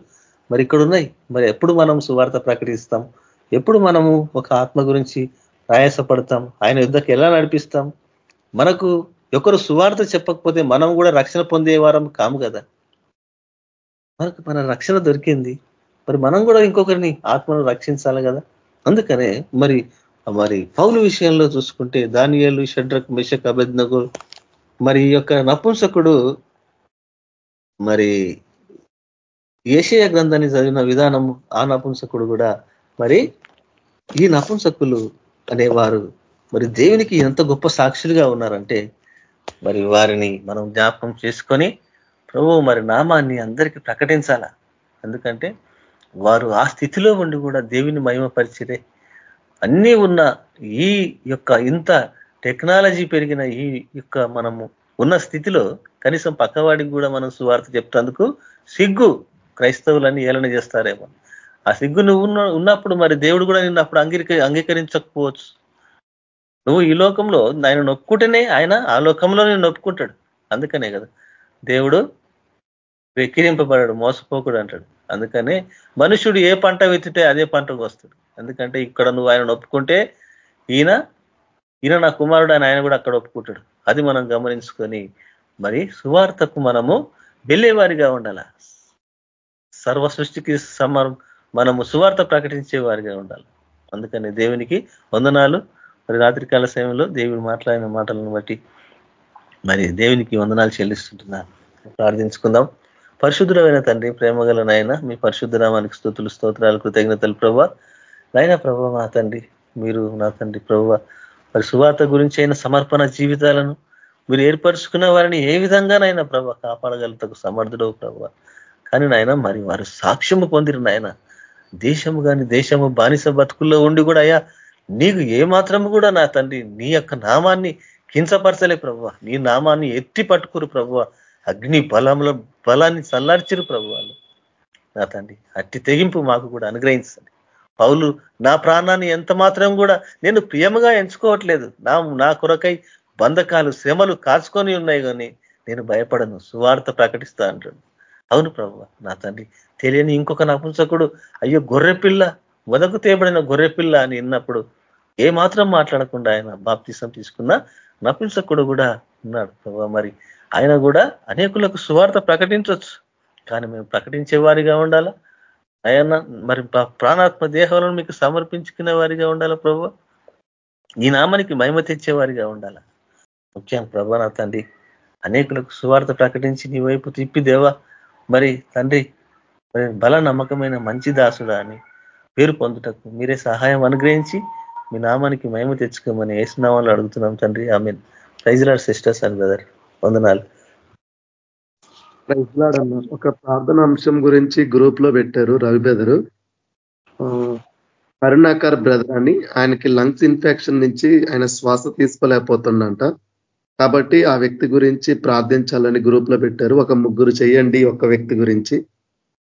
మరి ఇక్కడున్నాయి. మరి ఎప్పుడు మనం సువార్త ప్రకటిస్తాం? ఎప్పుడు మనము ఒక ఆత్మ గురించి ప్రయాసపడతాం ఆయన యుద్ధకి ఎలా నడిపిస్తాం? మనకు ఒకరు సువార్త చెప్పకపోతే మనం కూడా రక్షణ పొందేవారం కాము కదా. మనకు మన రక్షణ దొరికింది. మరి మనం కూడా ఇంకొకరిని ఆత్మను రక్షించాలి కదా? అందుకనే మరి మరి పౌలు విషయంలో చూసుకుంటే దానియాలు షడ్రక్ మిషక్ అభిజ్ఞకు మరి యొక్క నపుంసకుడు మరి ఏషయ గ్రంథాన్ని చదివిన విధానము ఆ నపుంసకుడు కూడా మరి ఈ నపుంసకులు అనేవారు. మరి దేవునికి ఎంత గొప్ప సాక్షులుగా ఉన్నారంటే మరి వారిని మనం జ్ఞాపకం చేసుకొని ప్రభు మరి నామాన్ని అందరికీ ప్రకటించాల? ఎందుకంటే వారు ఆ స్థితిలో ఉండి కూడా దేవుని మహిమపరిచిరే అన్నీ ఉన్న ఈ యొక్క ఇంత టెక్నాలజీ పెరిగిన ఈ యొక్క మనము ఉన్న స్థితిలో కనీసం పక్కవాడికి కూడా మనం సువార్త చెప్తందుకు సిగ్గు క్రైస్తవులని ఏలన చేస్తారేమో. ఆ సిగ్గు నువ్వు ఉన్నప్పుడు మరి దేవుడు కూడా నిన్ను అప్పుడు అంగీక అంగీకరించకపోవచ్చు. నువ్వు ఈ లోకంలో ఆయన నొక్కుంటేనే ఆయన ఆ లోకంలో నేను నొప్పుకుంటాడు అందుకనే కదా దేవుడు వెక్కిరింపబడాడు మోసపోకుడు అంటాడు. అందుకనే మనుషుడు ఏ పంట విత్తితే అదే పంటకు వస్తాడు. ఎందుకంటే ఇక్కడ నువ్వు ఆయన ఒప్పుకుంటే ఈయన ఈయన నా కుమారుడు అని ఆయన కూడా అక్కడ ఒప్పుకుంటాడు. అది మనం గమనించుకొని మరి సువార్తకు మనము వెళ్ళేవారిగా ఉండాల. సర్వ సృష్టికి సమర్ మనము సువార్త ప్రకటించే వారిగా ఉండాలి. అందుకని దేవునికి వందనాలు. మరి రాత్రికాల సమయంలో దేవుడు మాట్లాడిన మాటలను బట్టి మరి దేవునికి వందనాలు చెల్లిస్తుంటున్నాను. ప్రార్థించుకుందాం. పరిశుద్ధమైన తండ్రి ప్రేమగల నాయన మీ పరిశుద్ధరామానికి స్థుతులు స్తోత్రాలు కృతజ్ఞతలు ప్రభావ. నాయన ప్రభావ మా తండ్రి మీరు నా తండ్రి ప్రభావ. మరి సువార్త గురించి అయిన సమర్పణ జీవితాలను మీరు ఏర్పరచుకున్న వారిని ఏ విధంగానైనా ప్రభా కాపాడగలుగుతకు సమర్థుడవు ప్రభావ. కానీ నాయన మరి వారు సాక్ష్యము పొందిరు నాయన. దేశము కానీ దేశము బానిస బతుకుల్లో ఉండి కూడా అయ్యా నీకు ఏ మాత్రము కూడా నా తండ్రి నీ యొక్క నామాన్ని కించపరచలే ప్రభు నీ నామాన్ని ఎత్తి పట్టుకురు ప్రభు అగ్ని బలంలో బలాన్ని చల్లార్చరు ప్రభు వాళ్ళు నా తండ్రి అట్టి తెగింపు మాకు కూడా అనుగ్రహించండి. పౌలు నా ప్రాణాన్ని ఎంత మాత్రం కూడా నేను ప్రియముగా ఎంచుకోవట్లేదు. నా నా కొరకై బంధకాలు శ్రమలు కాచుకొని ఉన్నాయి కానీ నేను భయపడను. సువార్త ప్రకటిస్తా అంటాడు అవును ప్రభు నా తండ్రి తెలియని ఇంకొక నపుంసకుడు అయ్యో గొర్రెపిల్ల మొదకు తేబడిన గొర్రెపిల్ల అని విన్నప్పుడు ఏ మాత్రం మాట్లాడకుండా ఆయన బాప్తిసం తీసుకున్న నపుంసకుడు కూడా ఉన్నాడు. ప్రభు మరి ఆయన కూడా అనేకులకు సువార్త ప్రకటించవచ్చు. కానీ మేము ప్రకటించే వారిగా ఉండాలా? ఆయన మరి ప్రాణాత్మ దేహాలను మీకు సమర్పించుకునే వారిగా ఉండాలా ప్రభు? ఈ నామానికి మహిమ తెచ్చేవారిగా ఉండాలా? ముఖ్యంగా ప్రభా నా తండ్రి అనేకులకు సువార్త ప్రకటించి నీ వైపు తిప్పి దేవా మరి తండ్రి మరి బల నమ్మకమైన మంచి దాసుడా అని పేరు పొందుటకు మీరే సహాయం అనుగ్రహించి మీ నామానికి మహిమ తెచ్చుకోమని ఏసునామాలు అడుగుతున్నాం తండ్రి. ఆమె ప్రైజ్లాడ్ సిస్టర్స్ అండ్ బ్రదర్. వందనాలు. ఒక ప్రార్థన అంశం గురించి గ్రూప్లో పెట్టారు రవి బ్రదరు. కరుణాకర్ బ్రదర్ అని ఆయనకి లంగ్స్ ఇన్ఫెక్షన్ నుంచి ఆయన శ్వాస తీసుకోలేకపోతుందంట. కాబట్టి ఆ వ్యక్తి గురించి ప్రార్థించాలని గ్రూప్లో పెట్టారు. ఒక ముగ్గురు చేయండి ఒక వ్యక్తి గురించి.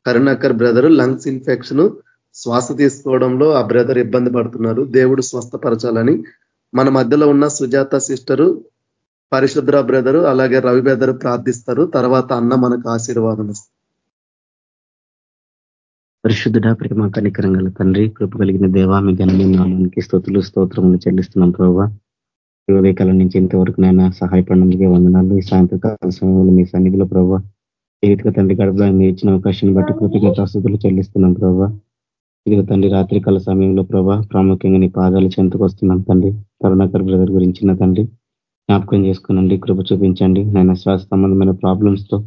కరుణాకర్ బ్రదర్ లంగ్స్ ఇన్ఫెక్షన్ శ్వాస తీసుకోవడంలో ఆ బ్రదర్ ఇబ్బంది పడుతున్నారు. దేవుడు స్వస్థపరచాలని మన మధ్యలో ఉన్న సుజాత సిస్టరు పరిశుద్ర బ్రదరు అలాగే రవి బ్రదరు ప్రార్థిస్తారు. తర్వాత అన్న మనకు ఆశీర్వాదం పరిశుద్ధుడ ప్రేమ కనికరం గల తండ్రి కృప కలిగిన దేవా మీ ఘనమైన నామానికి స్తోతులు స్తోత్రములు చెల్లిస్తున్నాం ప్రభావ ఉదయకాలం నుంచి ఇంతవరకు నైనా సహాయపడినందుకే వందనాలు. ఈ సాయంత్రకాల సమయంలో మీ సన్నిధిలో ప్రభావ జీవితక తండ్రి గడపలో మీ ఇచ్చిన అవకాశాన్ని బట్టి కృతజ్ఞత స్థుతులు చెల్లిస్తున్నాం ప్రభావ ఇదిగో తండ్రి రాత్రికాల సమయంలో ప్రభా ప్రాముఖ్యంగా నీ పాదాలు చెంతకు వస్తున్నాం తండ్రి. కరుణాకర్ బ్రదర్ గురించిన తండ్రి. జ్ఞాపకం చేసుకునండి కృప చూపించండి. నేను శ్వాస సంబంధమైన ప్రాబ్లమ్స్తో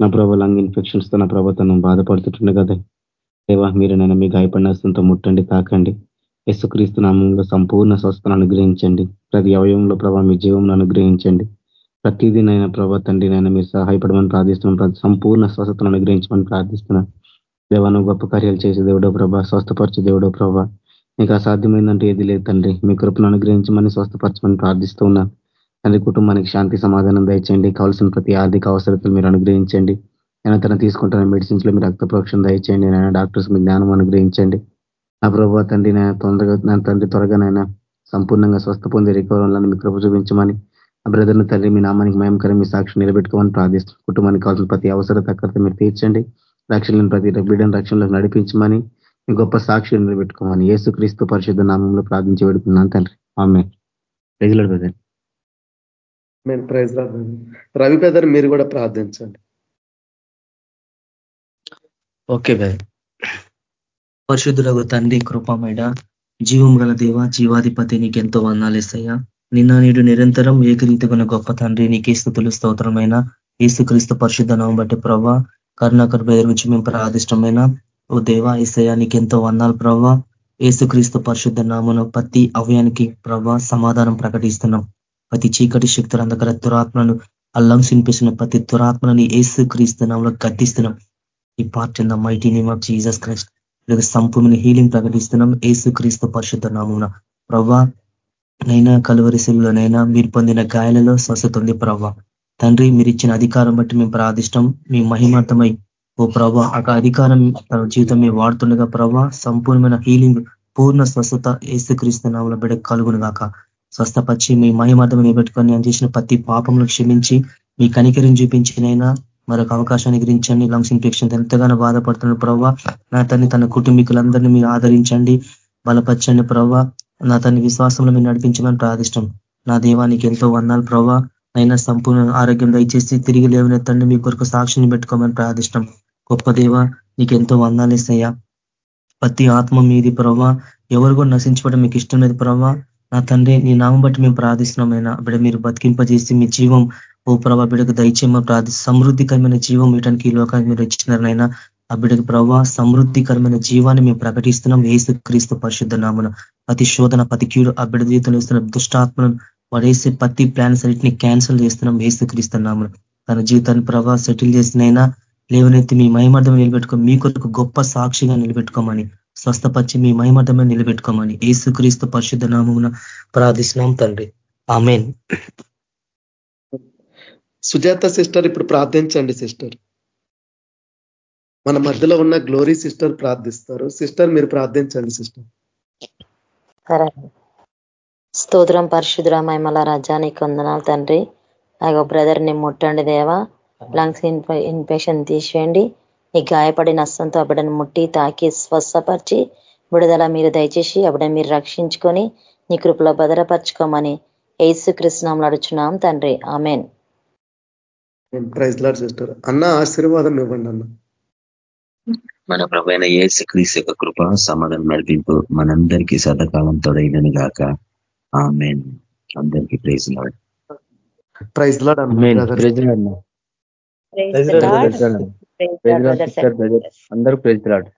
నా ప్రభావ లంగ్ ఇన్ఫెక్షన్స్తో నా ప్రభుత్వం బాధపడుతుంటుండే కదా. దేవా మీరు నేను మీ గాయపడిన ముట్టండి తాకండి. యశుక్రీస్తు నామంలో సంపూర్ణ స్వస్థను అనుగ్రహించండి. ప్రతి అవయవంలో ప్రభావ మీ జీవం అనుగ్రహించండి. ప్రతిదీ నైనా ప్రభా తండ్రి నైనా మీరు సహాయపడమని ప్రార్థిస్తున్నాం. సంపూర్ణ స్వస్థతను అనుగ్రహించమని ప్రార్థిస్తున్నాం. దేవాను గొప్ప కార్యాలు చేసే దేవుడో ప్రభా స్వస్థపరచు దేవుడో ప్రభా. మీకు అసాధ్యమైందంటే ఏది లేదు తండ్రి. మీ కృపను అనుగ్రహించమని స్వస్థపరచమని ప్రార్థిస్తున్నాను తండ్రి కుటుంబానికి శాంతి సమాధానం దయచేయండి. కావాల్సిన ప్రతి ఆర్థిక అవసరతలు మీరు అనుగ్రహించండి. నేను తన తీసుకుంటున్న మెడిసిన్స్లో మీరు రక్త ప్రోక్షణ దయచేయండి. నాయన డాక్టర్స్ మీ జ్ఞానం అనుగ్రహించండి. నా ప్రభావ తండ్రి నాయన తొందరగా నా తండ్రి త్వరగానైనా సంపూర్ణంగా స్వస్థ పొంది రికవరాలని మీ కృప చూపించమని ఆ బ్రదర్ని తల్లి మీ నామానికి మయంకరం మీ సాక్షి నిలబెట్టుకోమని ప్రార్థిస్తాం కుటుంబానికి కావాల్సిన ప్రతి అవసరత అక్కడితో మీరు తీర్చండి. రక్షణ ప్రతి బిడ్డను రక్షణలోకి నడిపించమని మీ గొప్ప సాక్షి నిలబెట్టుకోమని క్రీస్తు పరిశుద్ధ నామంలో ప్రార్థించి పెడుతున్నాను తండ్రి. ఆమె ప్రజలు బ్రదర్. ప్రైజ్ రవి బ్రదర్ మీరు కూడా ప్రార్థించండి. ఓకే బాయ్ పరిశుద్ధులకు తండ్రి కృపమేడ జీవం గల దేవ జీవాధిపతి నీకెంతో వందాలేసయ్యా నిన్న నేడు నిరంతరం ఏకరీతిగా గొప్ప తండ్రి నీకే స్థుతులు స్తోత్రమైన ఏసుక్రీస్తు పరిశుద్ధ నవం బట్టి ప్రభా కరుణాకర్ బ్రదర్ గురించి మేము ప్రాదిష్టమైన ఓ దేవా ఈసయ్యా నీకెంతో వందాలు ప్రభా ఏసుక్రీస్తు పరిశుద్ధ నామను ప్రతి అవయానికి ప్రభా సమాధానం ప్రకటిస్తున్నాం. ప్రతి చీకటి శక్తులు అందగల దురాత్మలను అల్లంసింపేసిన ప్రతి దురాత్మని ఏసు క్రీస్తు గద్దిస్తున్నాం. ఈ part in the mighty name of Jesus Christ. Sampoorna healing ప్రకటిస్తున్నాం. ఏసు క్రీస్తు పరిశుద్ధ నామమున. ప్రవ్వా నైనా కలువరిశిలోనైనా మీరు పొందిన గాయాలలో స్వస్థత ఉంది ప్రవ్వ. తండ్రి మీరు ఇచ్చిన అధికారం బట్టి మేము ప్రార్థిష్టం. మీ మహిమార్థమై ఓ ప్రభా ఆ అధికారం తన జీవితం మేము వాడుతుండగా ప్రభా సంపూర్ణమైన హీలింగ్ పూర్ణ స్వస్థత ఏసుక్రీస్తు నామంలో బిడ కలుగును గాక స్వస్థపరిచి మీ మహిమార్థం నిలబెట్టుకొని అని చేసిన ప్రతి పాపంలో క్షమించి మీ కనికరిని చూపించినైనా మరొక అవకాశాన్ని గురించండి లంగ్స్ ఇన్ఫెక్షన్ ఎంతగానో బాధపడుతున్న ప్రవ్వ. నా తన్ని తన కుటుంబీకులందరినీ మీరు ఆదరించండి. బలపరచండి ప్రవ్వ. నా తన విశ్వాసంలో మీరు నడిపించమని ప్రార్థిష్టం. నా దేవానికి ఎంతో వందాలు ప్రవ్వ. అయినా సంపూర్ణ ఆరోగ్యం దయచేసి తిరిగి లేవనెత్తండి. మీ కొరకు సాక్షిని పెట్టుకోమని ప్రార్థిష్టం. గొప్ప దేవ నీకు ఎంతో వందాలు ప్రతి ఆత్మ మీది ప్రవ్వ. ఎవరు కూడా నశించుకోవడం మీకు ఇష్టం లేదు ప్రవ్వ. నా తండ్రి నీ నామం బట్టి మేము ప్రార్థిస్తున్నామైనా బిడ మీరు బతికింపజేసి మీ జీవం ఓ ప్రభా బిడకు దయచేమ ప్రార్థి సమృద్ధికరమైన జీవం ఇయటానికి ఈ లోకానికి మీరు ఇచ్చినారనైనా ఆ బిడకు ప్రభావ సమృద్ధికరమైన జీవాన్ని మేము ప్రకటిస్తున్నాం. ఏసు క్రీస్తు పరిశుద్ధ నామన ప్రతి శోధన ప్రతి ఆ బిడ జీవితంలో ఇస్తున్న దుష్టాత్మను వాడేసే ప్రతి ప్లాన్స్ అన్నింటినీ క్యాన్సిల్ చేస్తున్నాం ఏసు క్రీస్తు నామన తన జీవితాన్ని ప్రభా సెటిల్ చేసినైనా లేవనైతే మీ మహిమర్థం నిలబెట్టుకో మీ కొరకు గొప్ప సాక్షిగా నిలబెట్టుకోమని స్వస్థపచ్చి మీ మహిమర్థమే నిలబెట్టుకోమని ఏసుక్రీస్తు పరిశుద్ధ నామమున ప్రార్థిస్తున్నాం తండ్రి. ఆమెన్. సుజాత సిస్టర్ ఇప్పుడు ప్రార్థించండి సిస్టర్. మన మధ్యలో ఉన్న గ్లోరీ సిస్టర్ ప్రార్థిస్తారు. సిస్టర్ మీరు ప్రార్థించండి సిస్టర్. సరే. స్తోత్రం పరిశుద్ర మహిమల రజానికి వందనాలు తండ్రి. ఆ బ్రదర్ని ముట్టండి దేవా. లంగ్స్ ఇన్ఫెక్షన్ తీసేయండి ఈ గాయపడిన నష్టంతో అప్పుడని ముట్టి తాకి స్వస్థపరిచి విడుదల మీరు దయచేసి అప్పుడ మీరు రక్షించుకొని నీ కృపలో భద్రపరచుకోమని ఏసు కృష్ణంలో అడుచున్నాం తండ్రి. ఆమెన్. ప్రైజ్ లాడ్ సిస్టర్ అన్న ఆశీర్వాదం ఇవ్వండి అన్న. మన ప్రభైన ఏసు క్రీస్ యొక్క కృప సమాధానం నడిపింపు మనందరికీ సదకాలం తొడైనను గాక. ఆమెన్. అందరికీ ప్రైజ్ లాడ్ ప్రైజ్ లాడ్ అందరూ ప్రైజ్ లాడ్